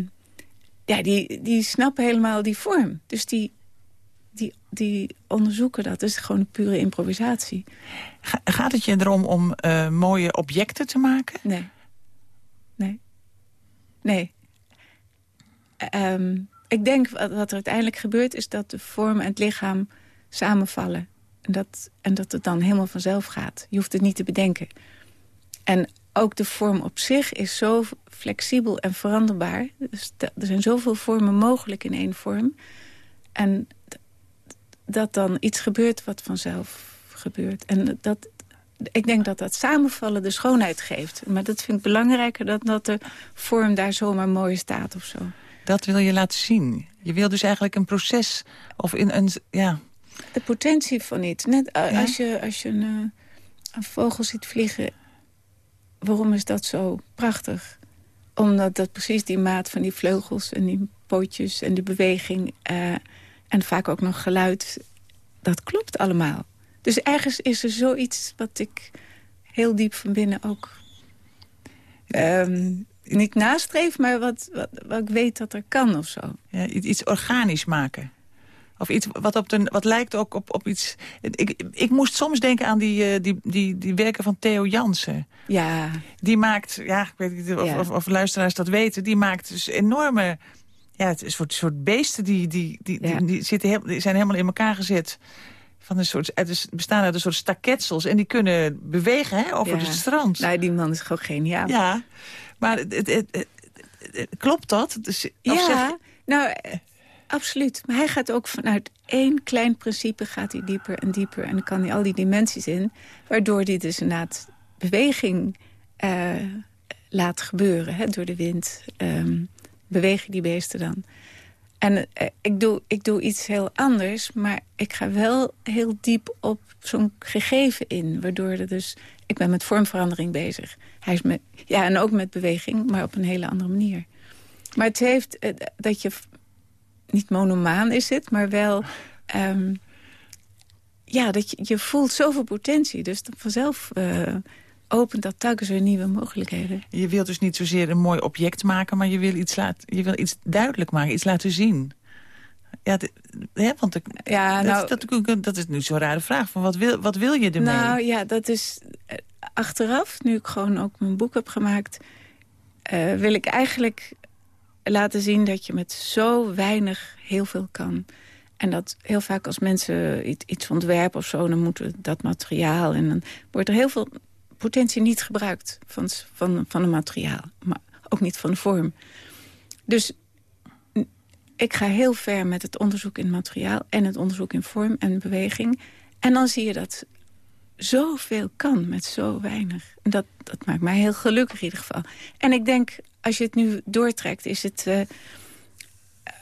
ja, die, die snappen helemaal die vorm. Dus die, die, die onderzoeken dat. Het is gewoon een pure improvisatie. Ga, gaat het je erom om uh, mooie objecten te maken? Nee. Nee. Nee. Um, ik denk wat, wat er uiteindelijk gebeurt... is dat de vorm en het lichaam samenvallen. En dat, en dat het dan helemaal vanzelf gaat. Je hoeft het niet te bedenken. En ook de vorm op zich is zo flexibel en veranderbaar. Dus er zijn zoveel vormen mogelijk in één vorm. En dat dan iets gebeurt wat vanzelf gebeurt. En dat, ik denk dat dat samenvallen de schoonheid geeft. Maar dat vind ik belangrijker dan dat de vorm daar zomaar mooi staat of zo. Dat wil je laten zien. Je wil dus eigenlijk een proces of in een... Ja, de potentie van iets. Net ja? als je, als je een, een, vogel ziet vliegen... waarom is dat zo prachtig? Omdat dat precies die maat van die vleugels en die pootjes en die beweging... Uh, en vaak ook nog geluid, dat klopt allemaal. Dus ergens is er zoiets wat ik heel diep van binnen ook... Um, niet nastreef, maar wat, wat, wat ik weet dat er kan of zo. Ja, iets organisch maken. Of iets wat, op de, wat lijkt ook op, op iets... Ik, ik moest soms denken aan die, die, die, die werken van Theo Jansen. Ja. Die maakt, ja, ik weet niet of, ja. of, of luisteraars dat weten... die maakt dus enorme... Ja, het is een soort, soort beesten die, die, die, ja. die, die, zitten heel, die zijn helemaal in elkaar gezet. Van een soort, het bestaan uit een soort staketsels. En die kunnen bewegen hè, over ja. het strand. Nou, die man is gewoon geniaal. Ja, maar het, het, het, klopt dat? Dus, ja, zeg... nou... Absoluut. Maar hij gaat ook vanuit één klein principe gaat hij dieper en dieper. En dan kan hij al die dimensies in. Waardoor hij dus inderdaad beweging uh, laat gebeuren. Hè, door de wind um, bewegen die beesten dan. En uh, ik, doe, ik doe iets heel anders. Maar ik ga wel heel diep op zo'n gegeven in. Waardoor er dus... Ik ben met vormverandering bezig. Hij is met, ja, en ook met beweging, maar op een hele andere manier. Maar het heeft uh, dat je niet monomaan is het, maar wel... Um, ja, dat je, je voelt zoveel potentie. Dus vanzelf uh, opent dat telkens weer nieuwe mogelijkheden. Je wilt dus niet zozeer een mooi object maken... maar je wil iets, laat, je wil iets duidelijk maken, iets laten zien. Ja, de, hè, want de, ja, nou, dat, dat, dat, is nu zo'n rare vraag. Van wat, wil, wat wil je ermee? Nou ja, dat is uh, achteraf, nu ik gewoon ook mijn boek heb gemaakt... Uh, wil ik eigenlijk laten zien dat je met zo weinig heel veel kan. En dat heel vaak als mensen iets ontwerpen of zo... dan moeten dat materiaal en dan wordt er heel veel potentie niet gebruikt van, van, van een materiaal. Maar ook niet van de vorm. Dus ik ga heel ver met het onderzoek in materiaal... en het onderzoek in vorm en beweging. En dan zie je dat zoveel kan met zo weinig. En dat, dat maakt mij heel gelukkig in ieder geval. En ik denk, als je het nu doortrekt, is het... Uh,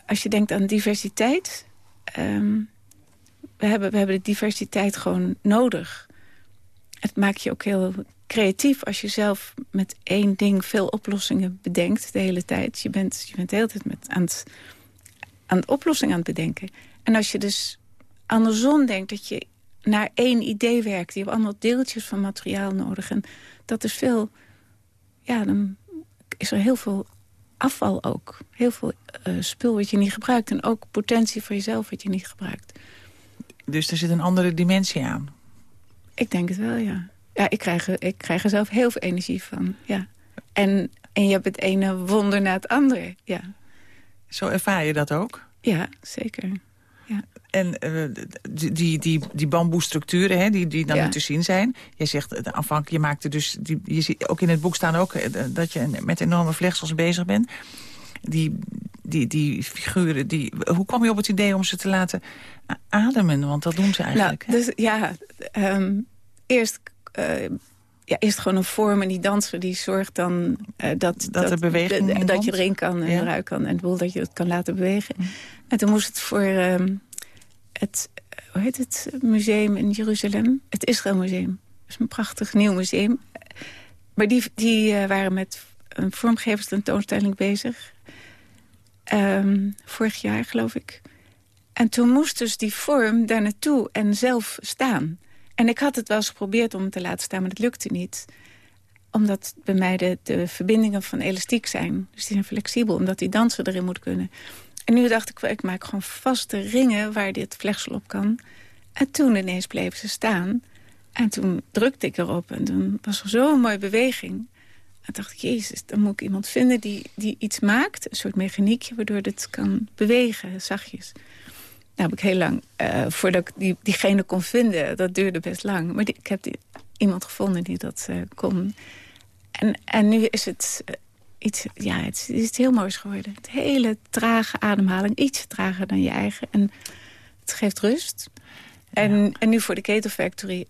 als je denkt aan diversiteit... Um, we, hebben, we hebben de diversiteit gewoon nodig. Het maakt je ook heel creatief als je zelf met één ding veel oplossingen bedenkt de hele tijd. Je bent, je bent de hele tijd met, aan, het, aan het oplossing aan het bedenken. En als je dus andersom denkt dat je naar één idee werkt... je hebt allemaal deeltjes van materiaal nodig. En dat is veel... Ja, dan is er heel veel afval ook. Heel veel uh, spul wat je niet gebruikt. En ook potentie voor jezelf wat je niet gebruikt. Dus er zit een andere dimensie aan? Ik denk het wel, ja. Ja, ik krijg, ik krijg er zelf heel veel energie van, ja. En, en je hebt het ene wonder na het andere, ja. Zo ervaar je dat ook? Ja, zeker. Ja. En uh, die, die, die, die bamboestructuren hè, die, die dan ja. te zien zijn. Je zegt uh, aanvankelijk, je maakte dus... Die, je ziet, ook in het boek staan ook uh, dat je met enorme vlegsels bezig bent. Die, die, die figuren, die, hoe kwam je op het idee om ze te laten ademen? Want dat doen ze eigenlijk. Nou, dus, ja, um, eerst uh, ja, eerst gewoon een vorm en die danser die zorgt dan uh, dat, dat, beweging dat, dat je erin kan en ja. eruit kan. En het dat je het kan laten bewegen. Mm. En toen moest het voor uh, het, hoe heet het, museum in Jeruzalem? Het Israël Museum. Dat is een prachtig nieuw museum. Maar die, die uh, waren met een vormgeverstentoonstelling bezig. Um, vorig jaar, geloof ik. En toen moest dus die vorm daar naartoe en zelf staan. En ik had het wel eens geprobeerd om hem te laten staan, maar dat lukte niet. Omdat bij mij de, de verbindingen van elastiek zijn. Dus die zijn flexibel, omdat die danser erin moet kunnen. En nu dacht ik, ik maak gewoon vaste ringen waar dit vlegsel op kan. En toen ineens bleven ze staan. En toen drukte ik erop en toen was er zo'n mooie beweging. En dacht ik, jezus, dan moet ik iemand vinden die, die iets maakt. Een soort mechaniekje waardoor dit kan bewegen, zachtjes. Nou heb ik heel lang, uh, voordat ik die, diegene kon vinden, dat duurde best lang. Maar ik heb iemand gevonden die dat uh, kon. En, en nu is het uh, iets, ja, het is iets heel moois geworden. Het hele trage ademhaling, iets trager dan je eigen. En het geeft rust. En, ja. en nu voor de Ketel Factory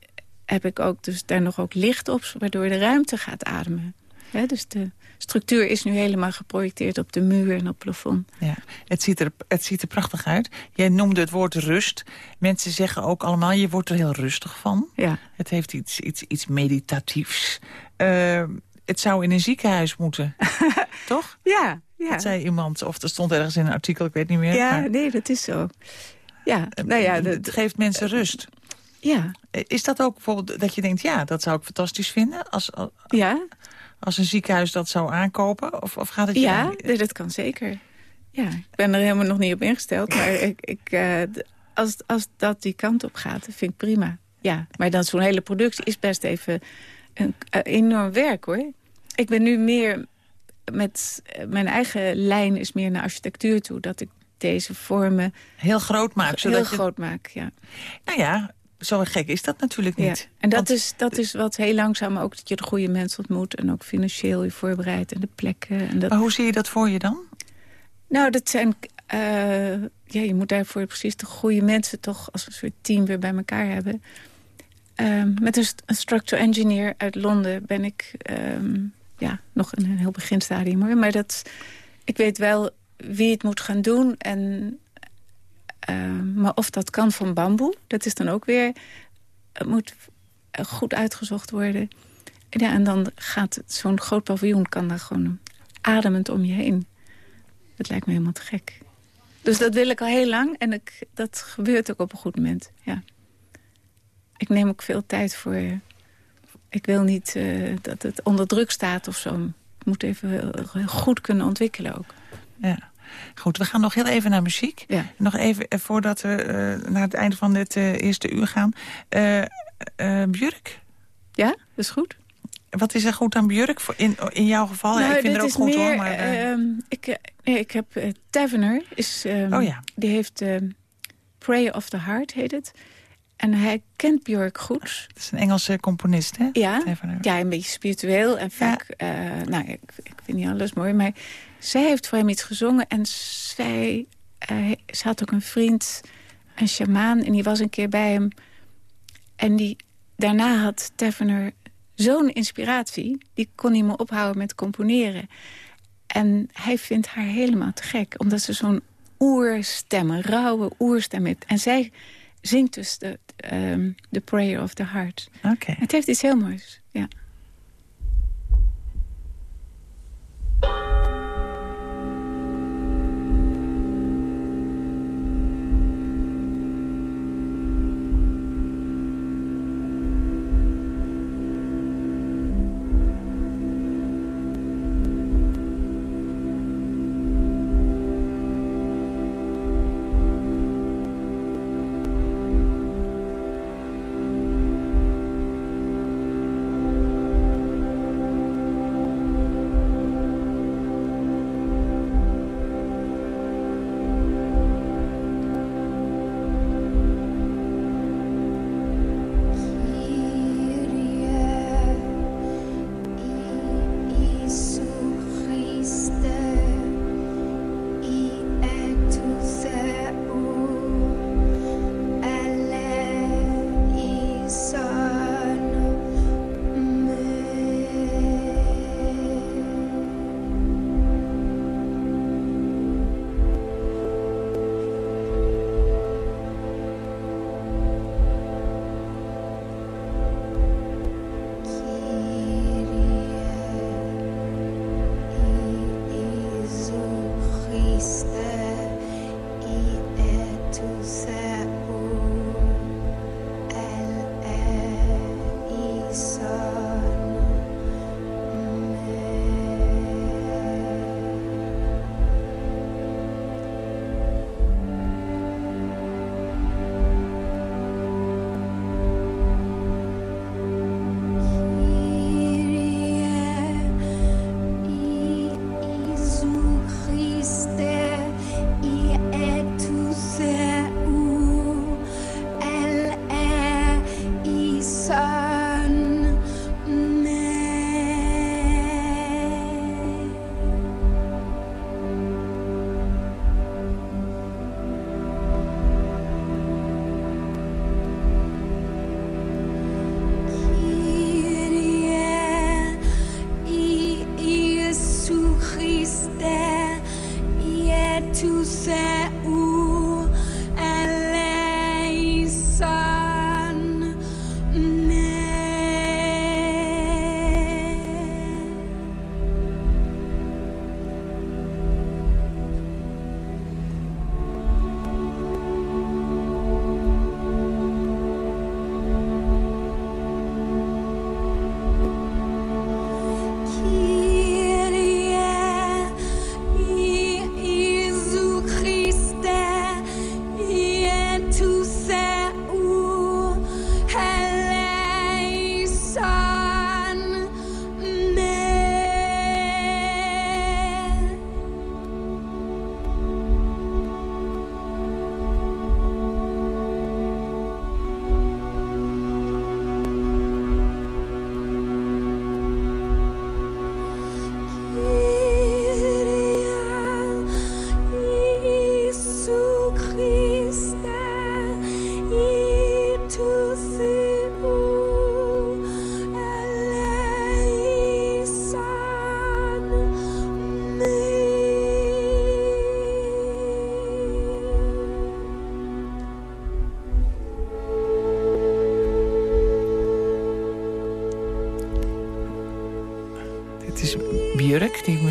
heb ik ook dus daar nog ook licht op, waardoor de ruimte gaat ademen. Dus de structuur is nu helemaal geprojecteerd op de muur en op het plafond. Ja, het ziet, er, het ziet er prachtig uit. Jij noemde het woord rust. Mensen zeggen ook allemaal, je wordt er heel rustig van. Ja. Het heeft iets, iets, iets meditatiefs. Uh, het zou in een ziekenhuis moeten, toch? Ja, ja. Dat zei iemand, of er stond ergens in een artikel, ik weet niet meer. Ja, maar... nee, dat is zo. Ja, uh, nou ja, het geeft mensen rust. Ja. Is dat ook bijvoorbeeld dat je denkt, ja, dat zou ik fantastisch vinden? Als, als, ja als een ziekenhuis dat zou aankopen? Of, of gaat het ja, nee, dat kan zeker. Ja, ik ben er helemaal nog niet op ingesteld. Maar ik, ik, uh, als, als dat die kant op gaat, vind ik prima. Ja, maar dan zo'n hele productie is best even een, uh, enorm werk, hoor. Ik ben nu meer met... Uh, mijn eigen lijn is meer naar architectuur toe. Dat ik deze vormen... Heel groot maak. Zodat heel je... groot maak, ja. Nou ja, zo gek is dat natuurlijk niet. Ja. En dat, Want, is, dat is wat heel langzaam ook dat je de goede mensen ontmoet... en ook financieel je voorbereidt en de plekken. En dat... Maar hoe zie je dat voor je dan? Nou, dat zijn... Uh, ja, je moet daarvoor precies de goede mensen toch als een soort team weer bij elkaar hebben. Um, met een, een structural engineer uit Londen ben ik um, ja, nog in een heel beginstadium. Maar dat, ik weet wel wie het moet gaan doen en uh, maar of dat kan van bamboe, dat is dan ook weer... Het moet goed uitgezocht worden. En, ja, en dan gaat zo'n groot paviljoen kan daar gewoon ademend om je heen. Dat lijkt me helemaal te gek. Dus dat wil ik al heel lang en ik, dat gebeurt ook op een goed moment. Ja. Neem ook veel tijd voor... Ik wil niet uh, dat het onder druk staat of zo. Het moet even goed kunnen ontwikkelen ook. Ja. Goed, we gaan nog heel even naar muziek. Ja. Nog even eh, voordat we uh, naar het einde van dit uh, eerste uur gaan. Björk? Ja, dat is goed. Wat is er goed aan Björk voor in, in jouw geval? Nou, ik vind er ook goed meer, hoor. Maar, uh... ik, nee, ik heb uh, Tavener. Is, um, oh ja. Die heeft um, Prayer of the Heart, heet het. En hij kent Björk goed. Dat is een Engelse componist, hè? Ja, ja een beetje spiritueel. En vaak, ja. uh, nou, ik, ik vind niet alles mooi, maar zij heeft voor hem iets gezongen. En zij, ze had ook een vriend, een shamaan, en die was een keer bij hem. En die, daarna had Tavener zo'n inspiratie. Die kon niet meer ophouden met componeren. En hij vindt haar helemaal te gek. Omdat ze zo'n oerstem, een rauwe oerstem heeft. En zij zingt dus de, um, the Prayer of the Heart. Okay. Het heeft iets heel moois, ja.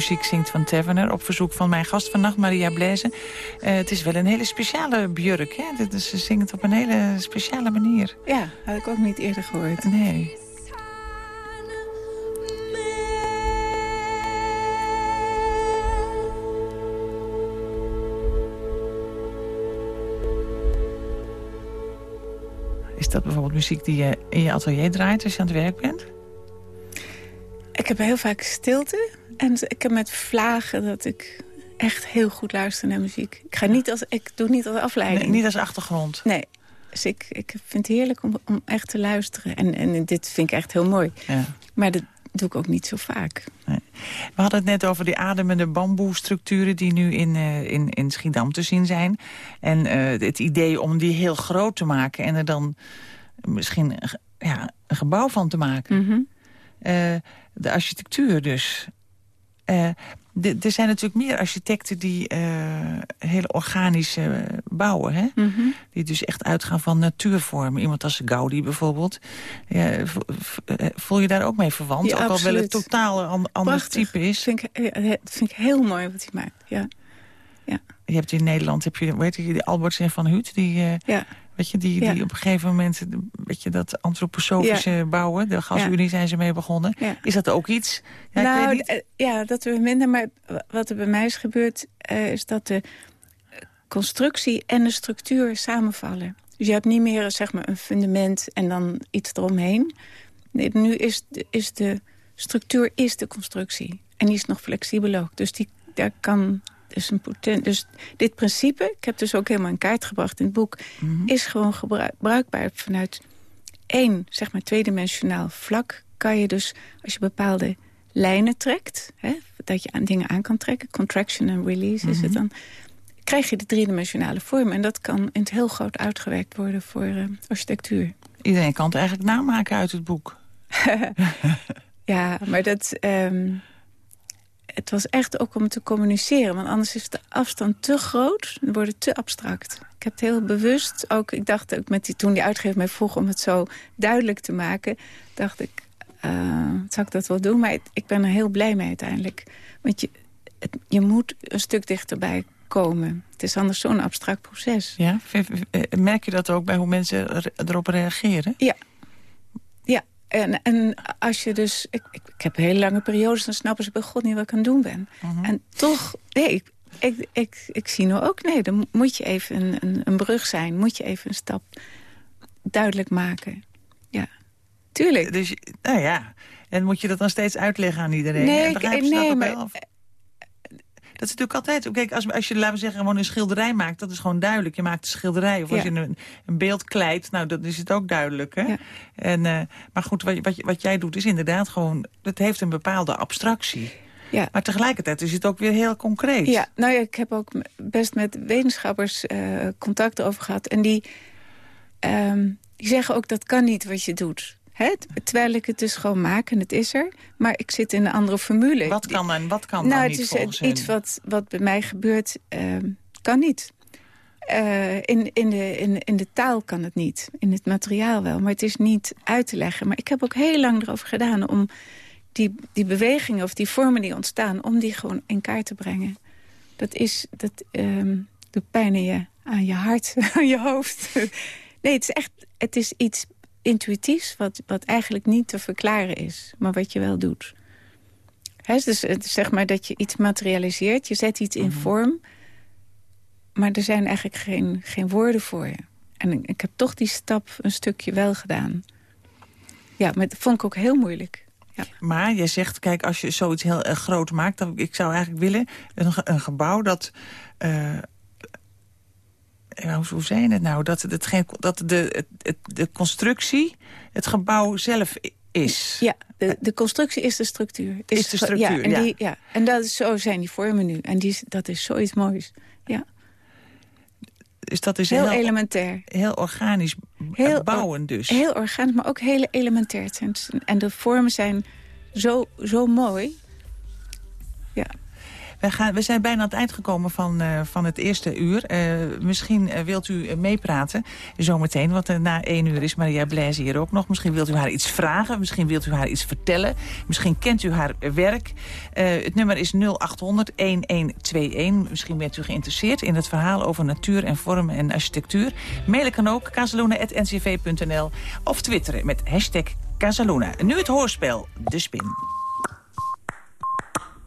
Muziek zingt van Taverner... op verzoek van mijn gast vannacht, Maria Blaise. Eh, het is wel een hele speciale Björk, hè? Is- Ze zingt op een hele speciale manier. Ja, had ik ook niet eerder gehoord. Nee. Is dat bijvoorbeeld muziek die je in je atelier draait als je aan het werk bent? Ik heb heel vaak stilte. En ik heb met vlagen dat ik echt heel goed luister naar muziek. Ik, ga niet als, ik doe niet als afleiding. Nee, niet als achtergrond. Nee. Dus ik, ik vind het heerlijk om, om echt te luisteren. En, en dit vind ik echt heel mooi. Ja. Maar dat doe ik ook niet zo vaak. We hadden het net over die ademende bamboestructuren... die nu in, eh, in, in Schiedam te zien zijn. En eh, het idee om die heel groot te maken... en er dan misschien ja, een gebouw van te maken. Mhm. Eh, de architectuur dus. Eh, er zijn natuurlijk meer architecten die eh, hele organische bouwen. Hè? Mhm. Die dus echt uitgaan van natuurvormen. Iemand als Gaudi bijvoorbeeld. Ja, eh, voel je daar ook mee verwant? Ja, ook al wel het totaal een ander Prachtig. type is. Vind ik, ja, dat vind ik heel mooi wat hij maakt. Ja. Je hebt in Nederland, heb je, hoe heet die, die Alberts en Van Huut, die, Ja. Weet je, die, Ja. die op een gegeven moment, weet je, dat antroposofische bouwen, de gasunie zijn ze mee begonnen. Ja. Is dat ook iets? Ja, nou, niet. eh, ja, dat we minder. Maar wat er bij mij is gebeurd, eh, is dat de constructie en de structuur samenvallen. Dus je hebt niet meer zeg maar, een fundament en dan iets eromheen. Nee, nu is de, is de structuur is de constructie. En die is nog flexibel ook. Dus die, daar kan dus een potent. Dus dit principe, ik heb dus ook helemaal in kaart gebracht in het boek, Mhm. is gewoon gebruikbaar vanuit één, zeg maar, tweedimensionaal vlak. Kan je dus, als je bepaalde lijnen trekt, hè, dat je aan dingen aan kan trekken, contraction en release is het dan, krijg je de driedimensionale vorm. En dat kan in het heel groot uitgewerkt worden voor eh, architectuur. Iedereen kan het eigenlijk namaken uit het boek. Ja, maar dat... ehm, het was echt ook om te communiceren. Want anders is de afstand te groot. Dan wordt het te abstract. Ik heb het heel bewust ook... Ik dacht ook met die, toen die uitgever mij vroeg om het zo duidelijk te maken... dacht ik, eh, zou ik dat wel doen? Maar het- ik ben er heel blij mee uiteindelijk. Want je, het- je moet een stuk dichterbij komen. Het is anders zo'n abstract proces. Ja? Eh, Merk je dat ook bij hoe mensen er- erop reageren? Ja. En, en als je dus... Ik, ik, ik heb hele lange periodes, dan snappen ze bij God niet wat ik aan het doen ben. En toch, nee, ik, ik, ik, ik zie nu ook... Nee, dan moet je even een, een, een brug zijn. Moet je even een stap duidelijk maken. Ja, tuurlijk. Dus, nou ja, en moet je dat dan steeds uitleggen aan iedereen? Nee, ik- nee, maar- Dat is natuurlijk altijd... Kijk, als, als je, laten we zeggen, gewoon een schilderij maakt... dat is gewoon duidelijk. Je maakt een schilderij. Of als je een, een beeld kleidt, nou, dan is het ook duidelijk. Hè? Ja. En, eh, maar goed, wat, wat, wat jij doet is inderdaad gewoon... het heeft een bepaalde abstractie. Ja. Maar tegelijkertijd is het ook weer heel concreet. Ja, nou ja, ik heb ook best met wetenschappers eh, contact over gehad. En die, ehm, die zeggen ook, dat kan niet wat je doet. Terwijl ik het dus gewoon maak en het is er. Maar ik zit in een andere formule. Wat kan en wat kan nou, dan het niet is volgens iets wat, wat bij mij gebeurt. ehm, kan niet. Eh, in, in, de, in, in de taal kan het niet. In het materiaal wel. Maar het is niet uit te leggen. Maar ik heb ook heel lang erover gedaan om die, die bewegingen of die vormen die ontstaan... om die gewoon in kaart te brengen. Dat is... Dat, ehm, doet pijn in je, aan je hart, aan je hoofd. Nee, het is echt het is iets intuïtiefs... Wat, wat eigenlijk niet te verklaren is, maar wat je wel doet. Hè, dus is zeg maar dat je iets materialiseert. Je zet iets in vorm... Maar er zijn eigenlijk geen, geen woorden voor je. En ik, ik heb toch die stap een stukje wel gedaan. Ja, maar dat vond ik ook heel moeilijk. Ja. Maar je zegt, kijk, als je zoiets heel erg groot maakt... dan ik zou eigenlijk willen een, een gebouw dat... eh, hoe, je het nou? Dat, het geen, dat de, het, de constructie het gebouw zelf is. Ja, de, de constructie is de structuur. Is de structuur, ja. En, ja. Die, ja. en dat is, zo zijn die vormen nu. En die, is- dat is zoiets moois. Ja, Dus dat is heel heel, elementair. heel organisch Heel bouwen dus. Heel organisch, maar ook heel elementair. Zijn- En de vormen zijn zo, zo mooi. Ja. We, gaan, we zijn bijna aan het eind gekomen van, eh, van het eerste uur. Eh, misschien eh, wilt u meepraten zometeen, want na één uur is Maria Blaise hier ook nog. Misschien wilt u haar iets vragen, misschien wilt u haar iets vertellen. Misschien kent u haar werk. Het nummer is 0800-1121. Misschien bent u geïnteresseerd in het verhaal over natuur en vorm en architectuur. Mailen kan ook, casaluna.ncv.nl of twitteren met hashtag Casaluna. Nu het hoorspel De Spin.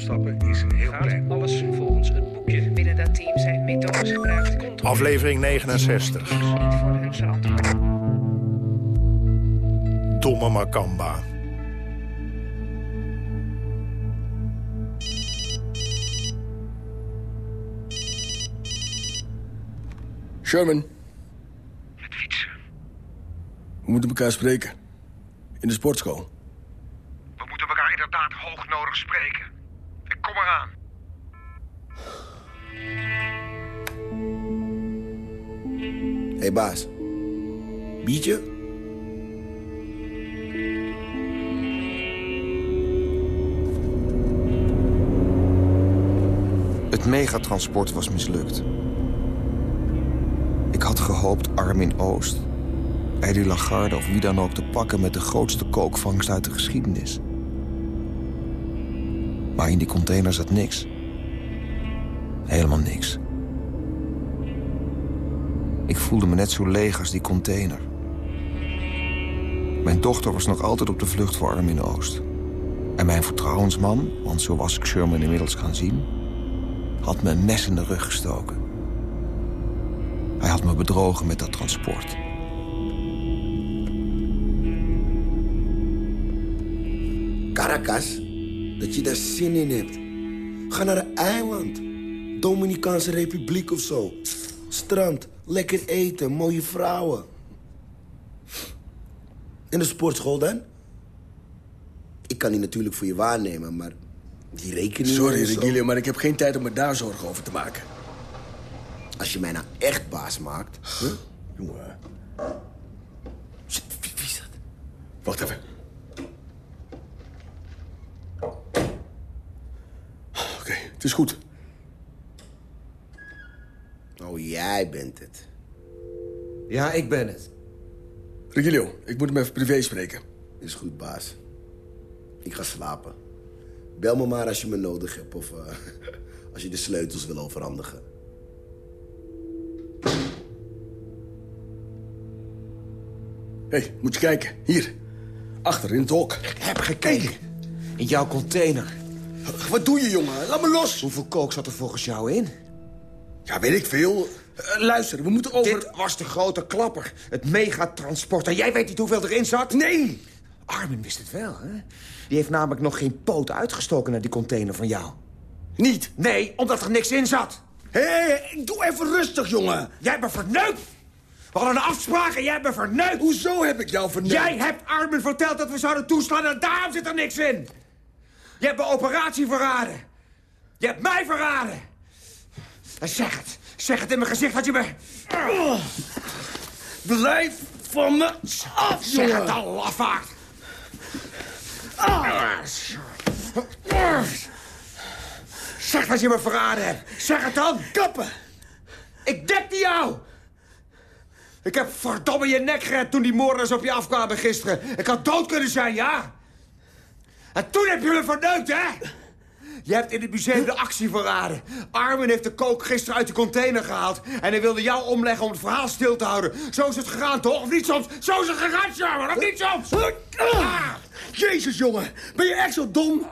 opstappen is heel klein. Alles volgens het boekje. Binnen dat team zijn methodes gebruikt. Aflevering 69. Niet voor hun verantwoord. Domme Makamba. Sherman, Met fietsen. we moeten elkaar spreken. In de sportschool. We moeten elkaar inderdaad hoog nodig spreken. Kom eraan. Hé hey baas. Biertje? Het megatransport was mislukt. Ik had gehoopt Armin Oost, Eddie Lagarde of wie dan ook te pakken met de grootste kookvangst uit de geschiedenis. Maar in die container zat niks. Helemaal niks. Ik voelde me net zo leeg als die container. Mijn dochter was nog altijd op de vlucht voor Armin Oost. En mijn vertrouwensman, want zo was ik Sherman inmiddels gaan zien... had me een mes in de rug gestoken. Hij had me bedrogen met dat transport. Caracas, dat je daar zin in hebt. Ga naar een eiland. Dominicaanse Republiek of zo. Strand, lekker eten, mooie vrouwen. En de sportschool dan? Ik kan die natuurlijk voor je waarnemen, maar die rekening... Sorry, Regilio, maar ik heb geen tijd om me daar zorgen over te maken. Als je mij nou echt baas maakt... Huh? Jongen, Shit, Wie, wie is dat? wacht even. Het is goed. Oh, jij bent het. Ja, ik ben het. Regilio, ik moet hem even privé spreken. Is goed, baas. Ik ga slapen. Bel me maar als je me nodig hebt of eh, als je de sleutels wil overhandigen. Hé, hey, moet je kijken. Hier. Achter in het hok. Ik heb gekeken. In jouw container. Wat doe je, jongen? Laat me los. Hoeveel kook zat er volgens jou in? Ja, weet ik veel. Eh, luister, we moeten over... Dit was de grote klapper. Het megatransport. En jij weet niet hoeveel erin zat? Nee! Armin wist het wel, hè? Die heeft namelijk nog geen poot uitgestoken naar die container van jou. Niet. Nee, omdat er niks in zat. Hé, hey, doe even rustig, jongen. Jij me verneukt! We hadden een afspraak en jij me verneukt! Hoezo heb ik jou verneukt? Jij hebt Armin verteld dat we zouden toeslaan en daarom zit er niks in! Je hebt mijn operatie verraden! Je hebt mij verraden! En zeg het! Zeg het in mijn gezicht dat je me... Blijf van me af, Zeg jongen. het dan, lafaard! Zeg dat je me verraden hebt! Zeg het dan! Kappen! Ik dekte jou! Ik heb verdomme je nek gered toen die moorders op je afkwamen gisteren. Ik had dood kunnen zijn, ja? En toen heb je me verneukt, hè? Je hebt in het museum de actie verraden. Armin heeft de kook gisteren uit de container gehaald. En hij wilde jou omleggen om het verhaal stil te houden. Zo is het gegaan, toch? Of niet soms? Zo is het gegaan, Sherman, of niet soms? Ah, Jezus, jongen. Ben je echt zo dom?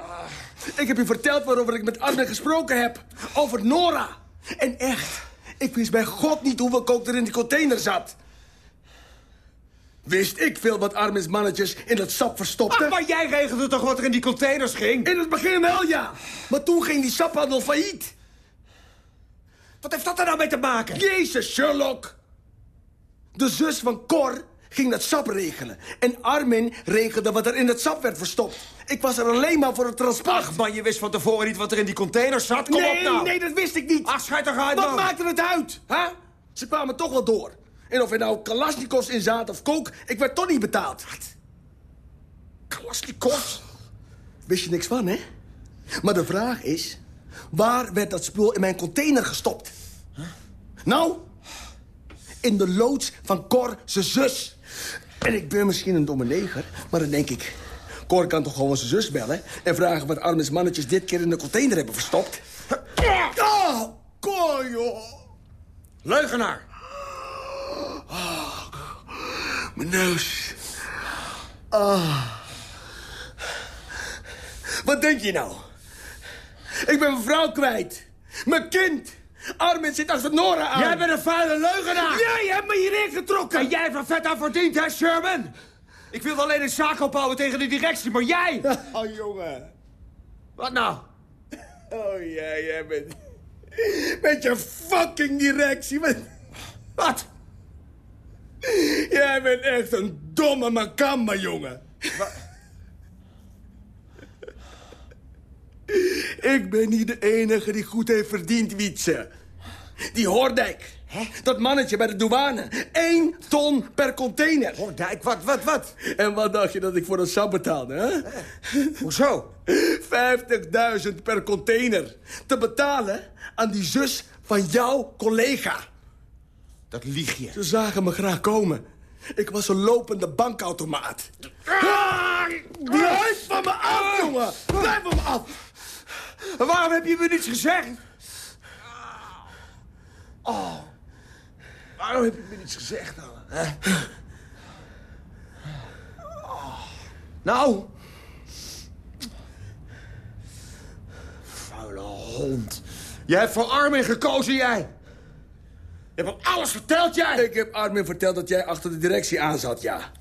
Ik heb je verteld waarover ik met Armin gesproken heb. Over Nora. En echt, ik wist bij God niet hoeveel kook er in die container zat. Wist ik veel wat Armin's mannetjes in dat sap verstopten? Ach, maar jij regelde toch wat er in die containers ging? In het begin wel, ja. Maar toen ging die saphandel failliet. Wat heeft dat er nou mee te maken? Jezus, Sherlock. De zus van Cor ging dat sap regelen. En Armin regelde wat er in het sap werd verstopt. Ik was er alleen maar voor het transport. Ach, man, je wist van tevoren niet wat er in die containers zat. Kom nee, op nou. nee, dat wist ik niet. Ach, schijt toch uit, Wat maakte het uit, hè? Ze kwamen toch wel door. En of er nou Kalashnikovs in zaten of kook, ik werd toch niet betaald. Wat? Kalashnikovs? Wist je niks van, hè? Maar de vraag is, waar werd dat spul in mijn container gestopt? Nou, in de loods van Cor, zijn zus. En ik ben misschien een domme neger, maar dan denk ik... Cor kan toch gewoon zijn zus bellen... en vragen wat Armin's mannetjes dit keer in de container hebben verstopt? Oh, Cor, joh. Leugenaar. Mijn neus. Ah. Wat denk je nou? Ik ben mijn vrouw kwijt. Mijn kind. Armin zit achter Nora aan. Jij bent een vuile leugenaar. Jij hebt me hierin getrokken. En jij hebt er vet aan verdiend, hè, Sherman? Ik wilde alleen een zaak ophouden tegen de directie, maar jij... Oh, jongen. Wat nou? Oh, jij, jij bent... Met je fucking directie. Met... Wat? Jij bent echt een domme makamba, jongen. Ik ben niet de enige die goed heeft verdiend, Wietse. Die Hoordijk. Dat mannetje bij de douane. Eén ton per container. Hoordijk, wat, wat, wat? En wat dacht je dat ik voor dat sap betaalde, hè? Hoezo? 50.000 per container. Te betalen aan die zus van jouw collega. Dat lieg je. Ze zagen me graag komen. Ik was een lopende bankautomaat. Blijf van me af, jongen! Blijf van me af! Waarom heb je me niets gezegd? Oh. Waarom heb je me niets gezegd dan? hè? Nou? Vuile hond. Jij hebt voor Armin gekozen, jij. Je hebt hem alles verteld, jij. Ik heb Armin verteld dat jij achter de directie aan zat, ja.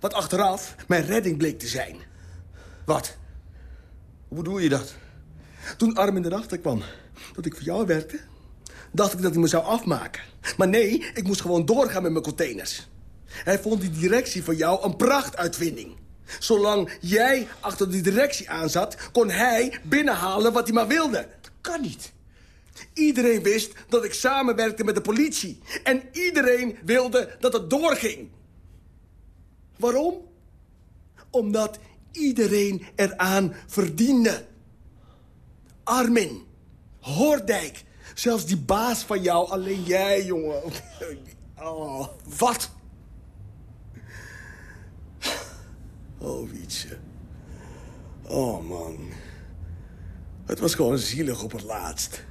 Wat achteraf mijn redding bleek te zijn. Wat? Hoe bedoel je dat? Toen Armin erachter kwam dat ik voor jou werkte... dacht ik dat hij me zou afmaken. Maar nee, ik moest gewoon doorgaan met mijn containers. Hij vond die directie van jou een prachtuitvinding. Zolang jij achter die directie aanzat... kon hij binnenhalen wat hij maar wilde. Dat kan niet. Iedereen wist dat ik samenwerkte met de politie. En iedereen wilde dat het doorging. Waarom? Omdat iedereen eraan verdiende. Armin, Hoordijk, zelfs die baas van jou, alleen jij, jongen. Oh, Wat? oh Wietse. Oh, man. Het was gewoon zielig op het laatst.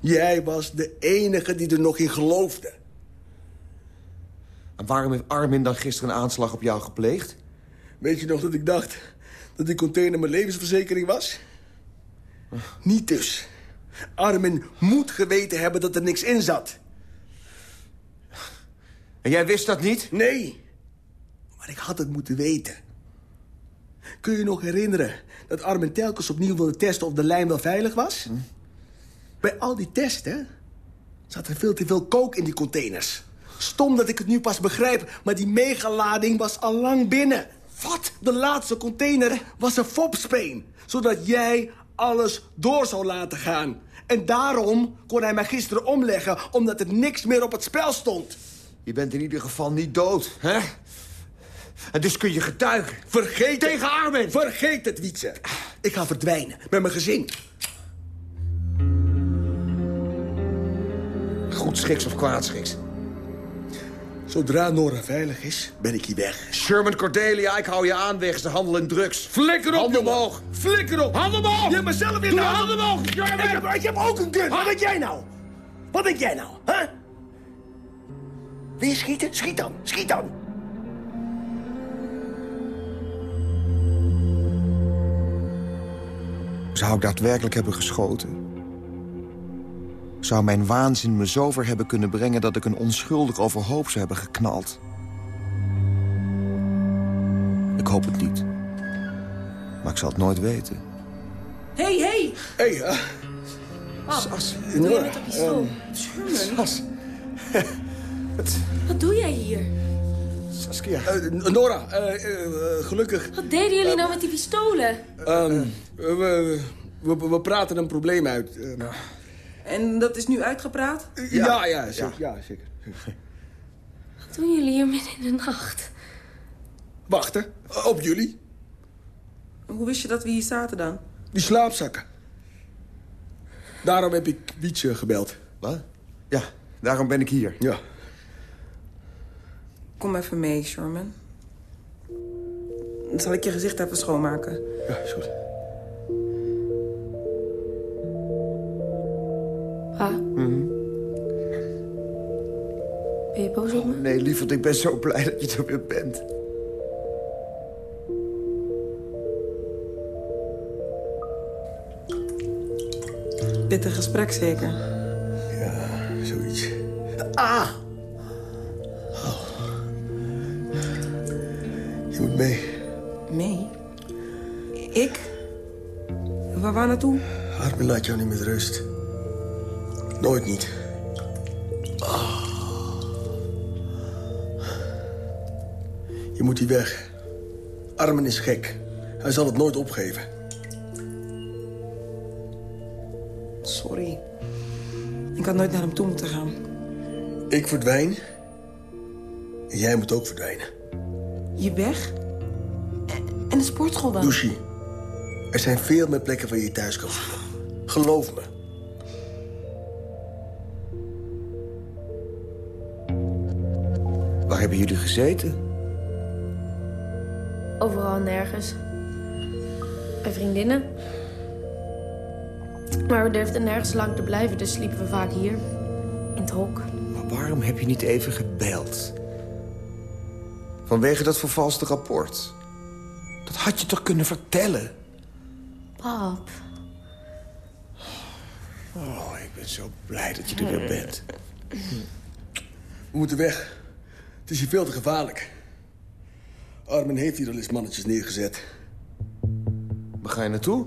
Jij was de enige die er nog in geloofde. En waarom heeft Armin dan gisteren een aanslag op jou gepleegd? Weet je nog dat ik dacht dat die container mijn levensverzekering was? Niet dus. Armin moet geweten hebben dat er niks in zat. En jij wist dat niet? Nee, maar ik had het moeten weten. Kun je nog herinneren dat Armin telkens opnieuw wilde testen of de lijn wel veilig was? Bij al die testen Zat er veel te veel kook in die containers. Stom dat ik het nu pas begrijp, maar die megalading was al lang binnen. Wat? De laatste container was een fopspeen. Zodat jij alles door zou laten gaan. En daarom kon hij mij gisteren omleggen, omdat er niks meer op het spel stond. Je bent in ieder geval niet dood, hè? En dus kun je getuigen. Vergeet Tegen Armin! Vergeet het, Wietse. Ik ga verdwijnen met mijn gezin. Goed schiks of kwaadschiks. Zodra Nora veilig is, ben ik hier weg. Sherman Cordelia, ik hou je aan wegens de handel in drugs. Flikker op, Handen omhoog. Flikker op. Handen omhoog. Je hebt mezelf in de de handen omhoog. Ik heb, ik heb ook een gun. Wat denk jij nou? Wat denk jij nou, hè? Wil je schieten? Schiet dan. Schiet dan. Zou ik daadwerkelijk hebben geschoten? Zou mijn waanzin me zover hebben kunnen brengen... dat ik een onschuldig overhoop zou hebben geknald? Ik hoop het niet. Maar ik zal het nooit weten. Hé, hey, hé! Hey. Hé, hey, uh, Sas. Wat doe je met dat pistool? Sherman. Sas. Wat doe jij hier? Saskia. Uh, Nora, uh, uh, gelukkig. Wat deden jullie nou met die pistolen? Um, we, we, we, praten een probleem uit. En dat is nu uitgepraat? Ja, ja, ja, zeker, ja. ja zeker. Wat doen jullie hier midden in de nacht? Wachten, op jullie. Hoe wist je dat we hier zaten dan? Die slaapzakken. Daarom heb ik Wietse gebeld. Wat? Ja, daarom ben ik hier. Ja. Kom even mee, Sherman. Dan zal ik je gezicht even schoonmaken. Ja, is goed. Pa? Mm -hmm. Ben je boos op me? Oh, nee, lieverd, ik ben zo blij dat je er weer bent. Pittig gesprek zeker? Ja, zoiets. Ah! Oh. Je moet mee. Mee? Ik? Waar, waar naartoe? Armin laat jou niet met rust. Nooit niet. Oh. Je moet hier weg. Armin is gek. Hij zal het nooit opgeven. Sorry. Ik had nooit naar hem toe moeten gaan. Ik verdwijn. En jij moet ook verdwijnen. Je weg? En de sportschool dan? Lucy, er zijn veel meer plekken waar je je thuis kan voelen. Geloof me. Waar hebben jullie gezeten? Overal en nergens. Bij vriendinnen. Maar we durfden nergens lang te blijven, dus sliepen we vaak hier. In het hok. Maar waarom heb je niet even gebeld? Vanwege dat vervalste rapport. Dat had je toch kunnen vertellen? Pap. Oh, ik ben zo blij dat je er weer bent. We moeten weg. Het is hier veel te gevaarlijk. Armin heeft hier al eens mannetjes neergezet. Waar ga je naartoe?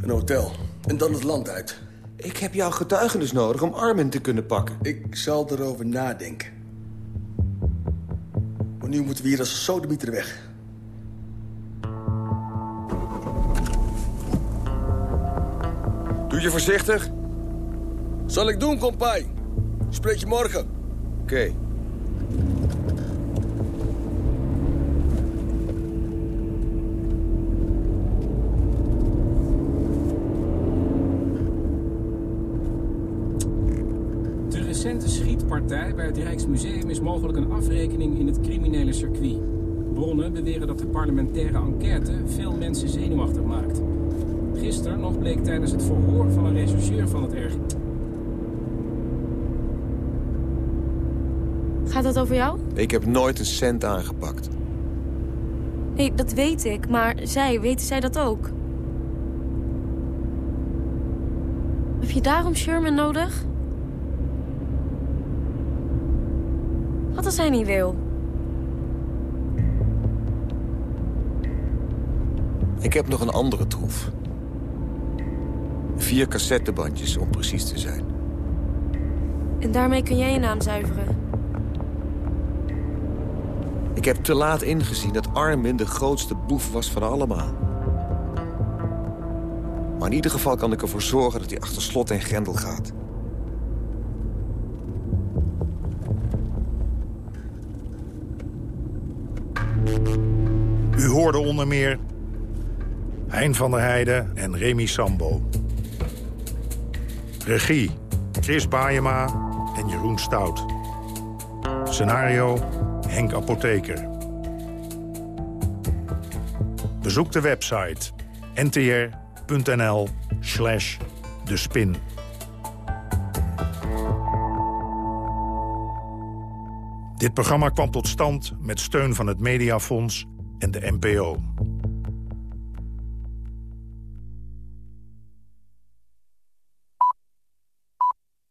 Een hotel. En dan het land uit. Ik heb jouw getuigenis nodig om Armin te kunnen pakken. Ik zal erover nadenken. Maar nu moeten we hier als een sodemieter weg. Doe je voorzichtig. Zal ik doen, kompai. Spreek je morgen. Oké. Okay. De recente schietpartij bij het Rijksmuseum is mogelijk een afrekening in het criminele circuit. Bronnen beweren dat de parlementaire enquête veel mensen zenuwachtig maakt. Gisteren nog bleek tijdens het verhoor van een rechercheur van het RG... Gaat dat over jou? Ik heb nooit een cent aangepakt. Nee, dat weet ik. Maar zij, weten zij dat ook? Heb je daarom Sherman nodig? Wat als hij niet wil? Ik heb nog een andere troef. Vier cassettebandjes, om precies te zijn. En daarmee kun jij je naam zuiveren. Ik heb te laat ingezien dat Armin de grootste boef was van allemaal. Maar in ieder geval kan ik ervoor zorgen dat hij achter slot en grendel gaat. Hoorde onder meer Hein van der Heijden en Remy Sambo. Regie Chris Baayema en Jeroen Stout. Scenario Henk Apotheker. Bezoek de website ntr.nl slash de spin. Dit programma kwam tot stand met steun van het Mediafonds en de NPO.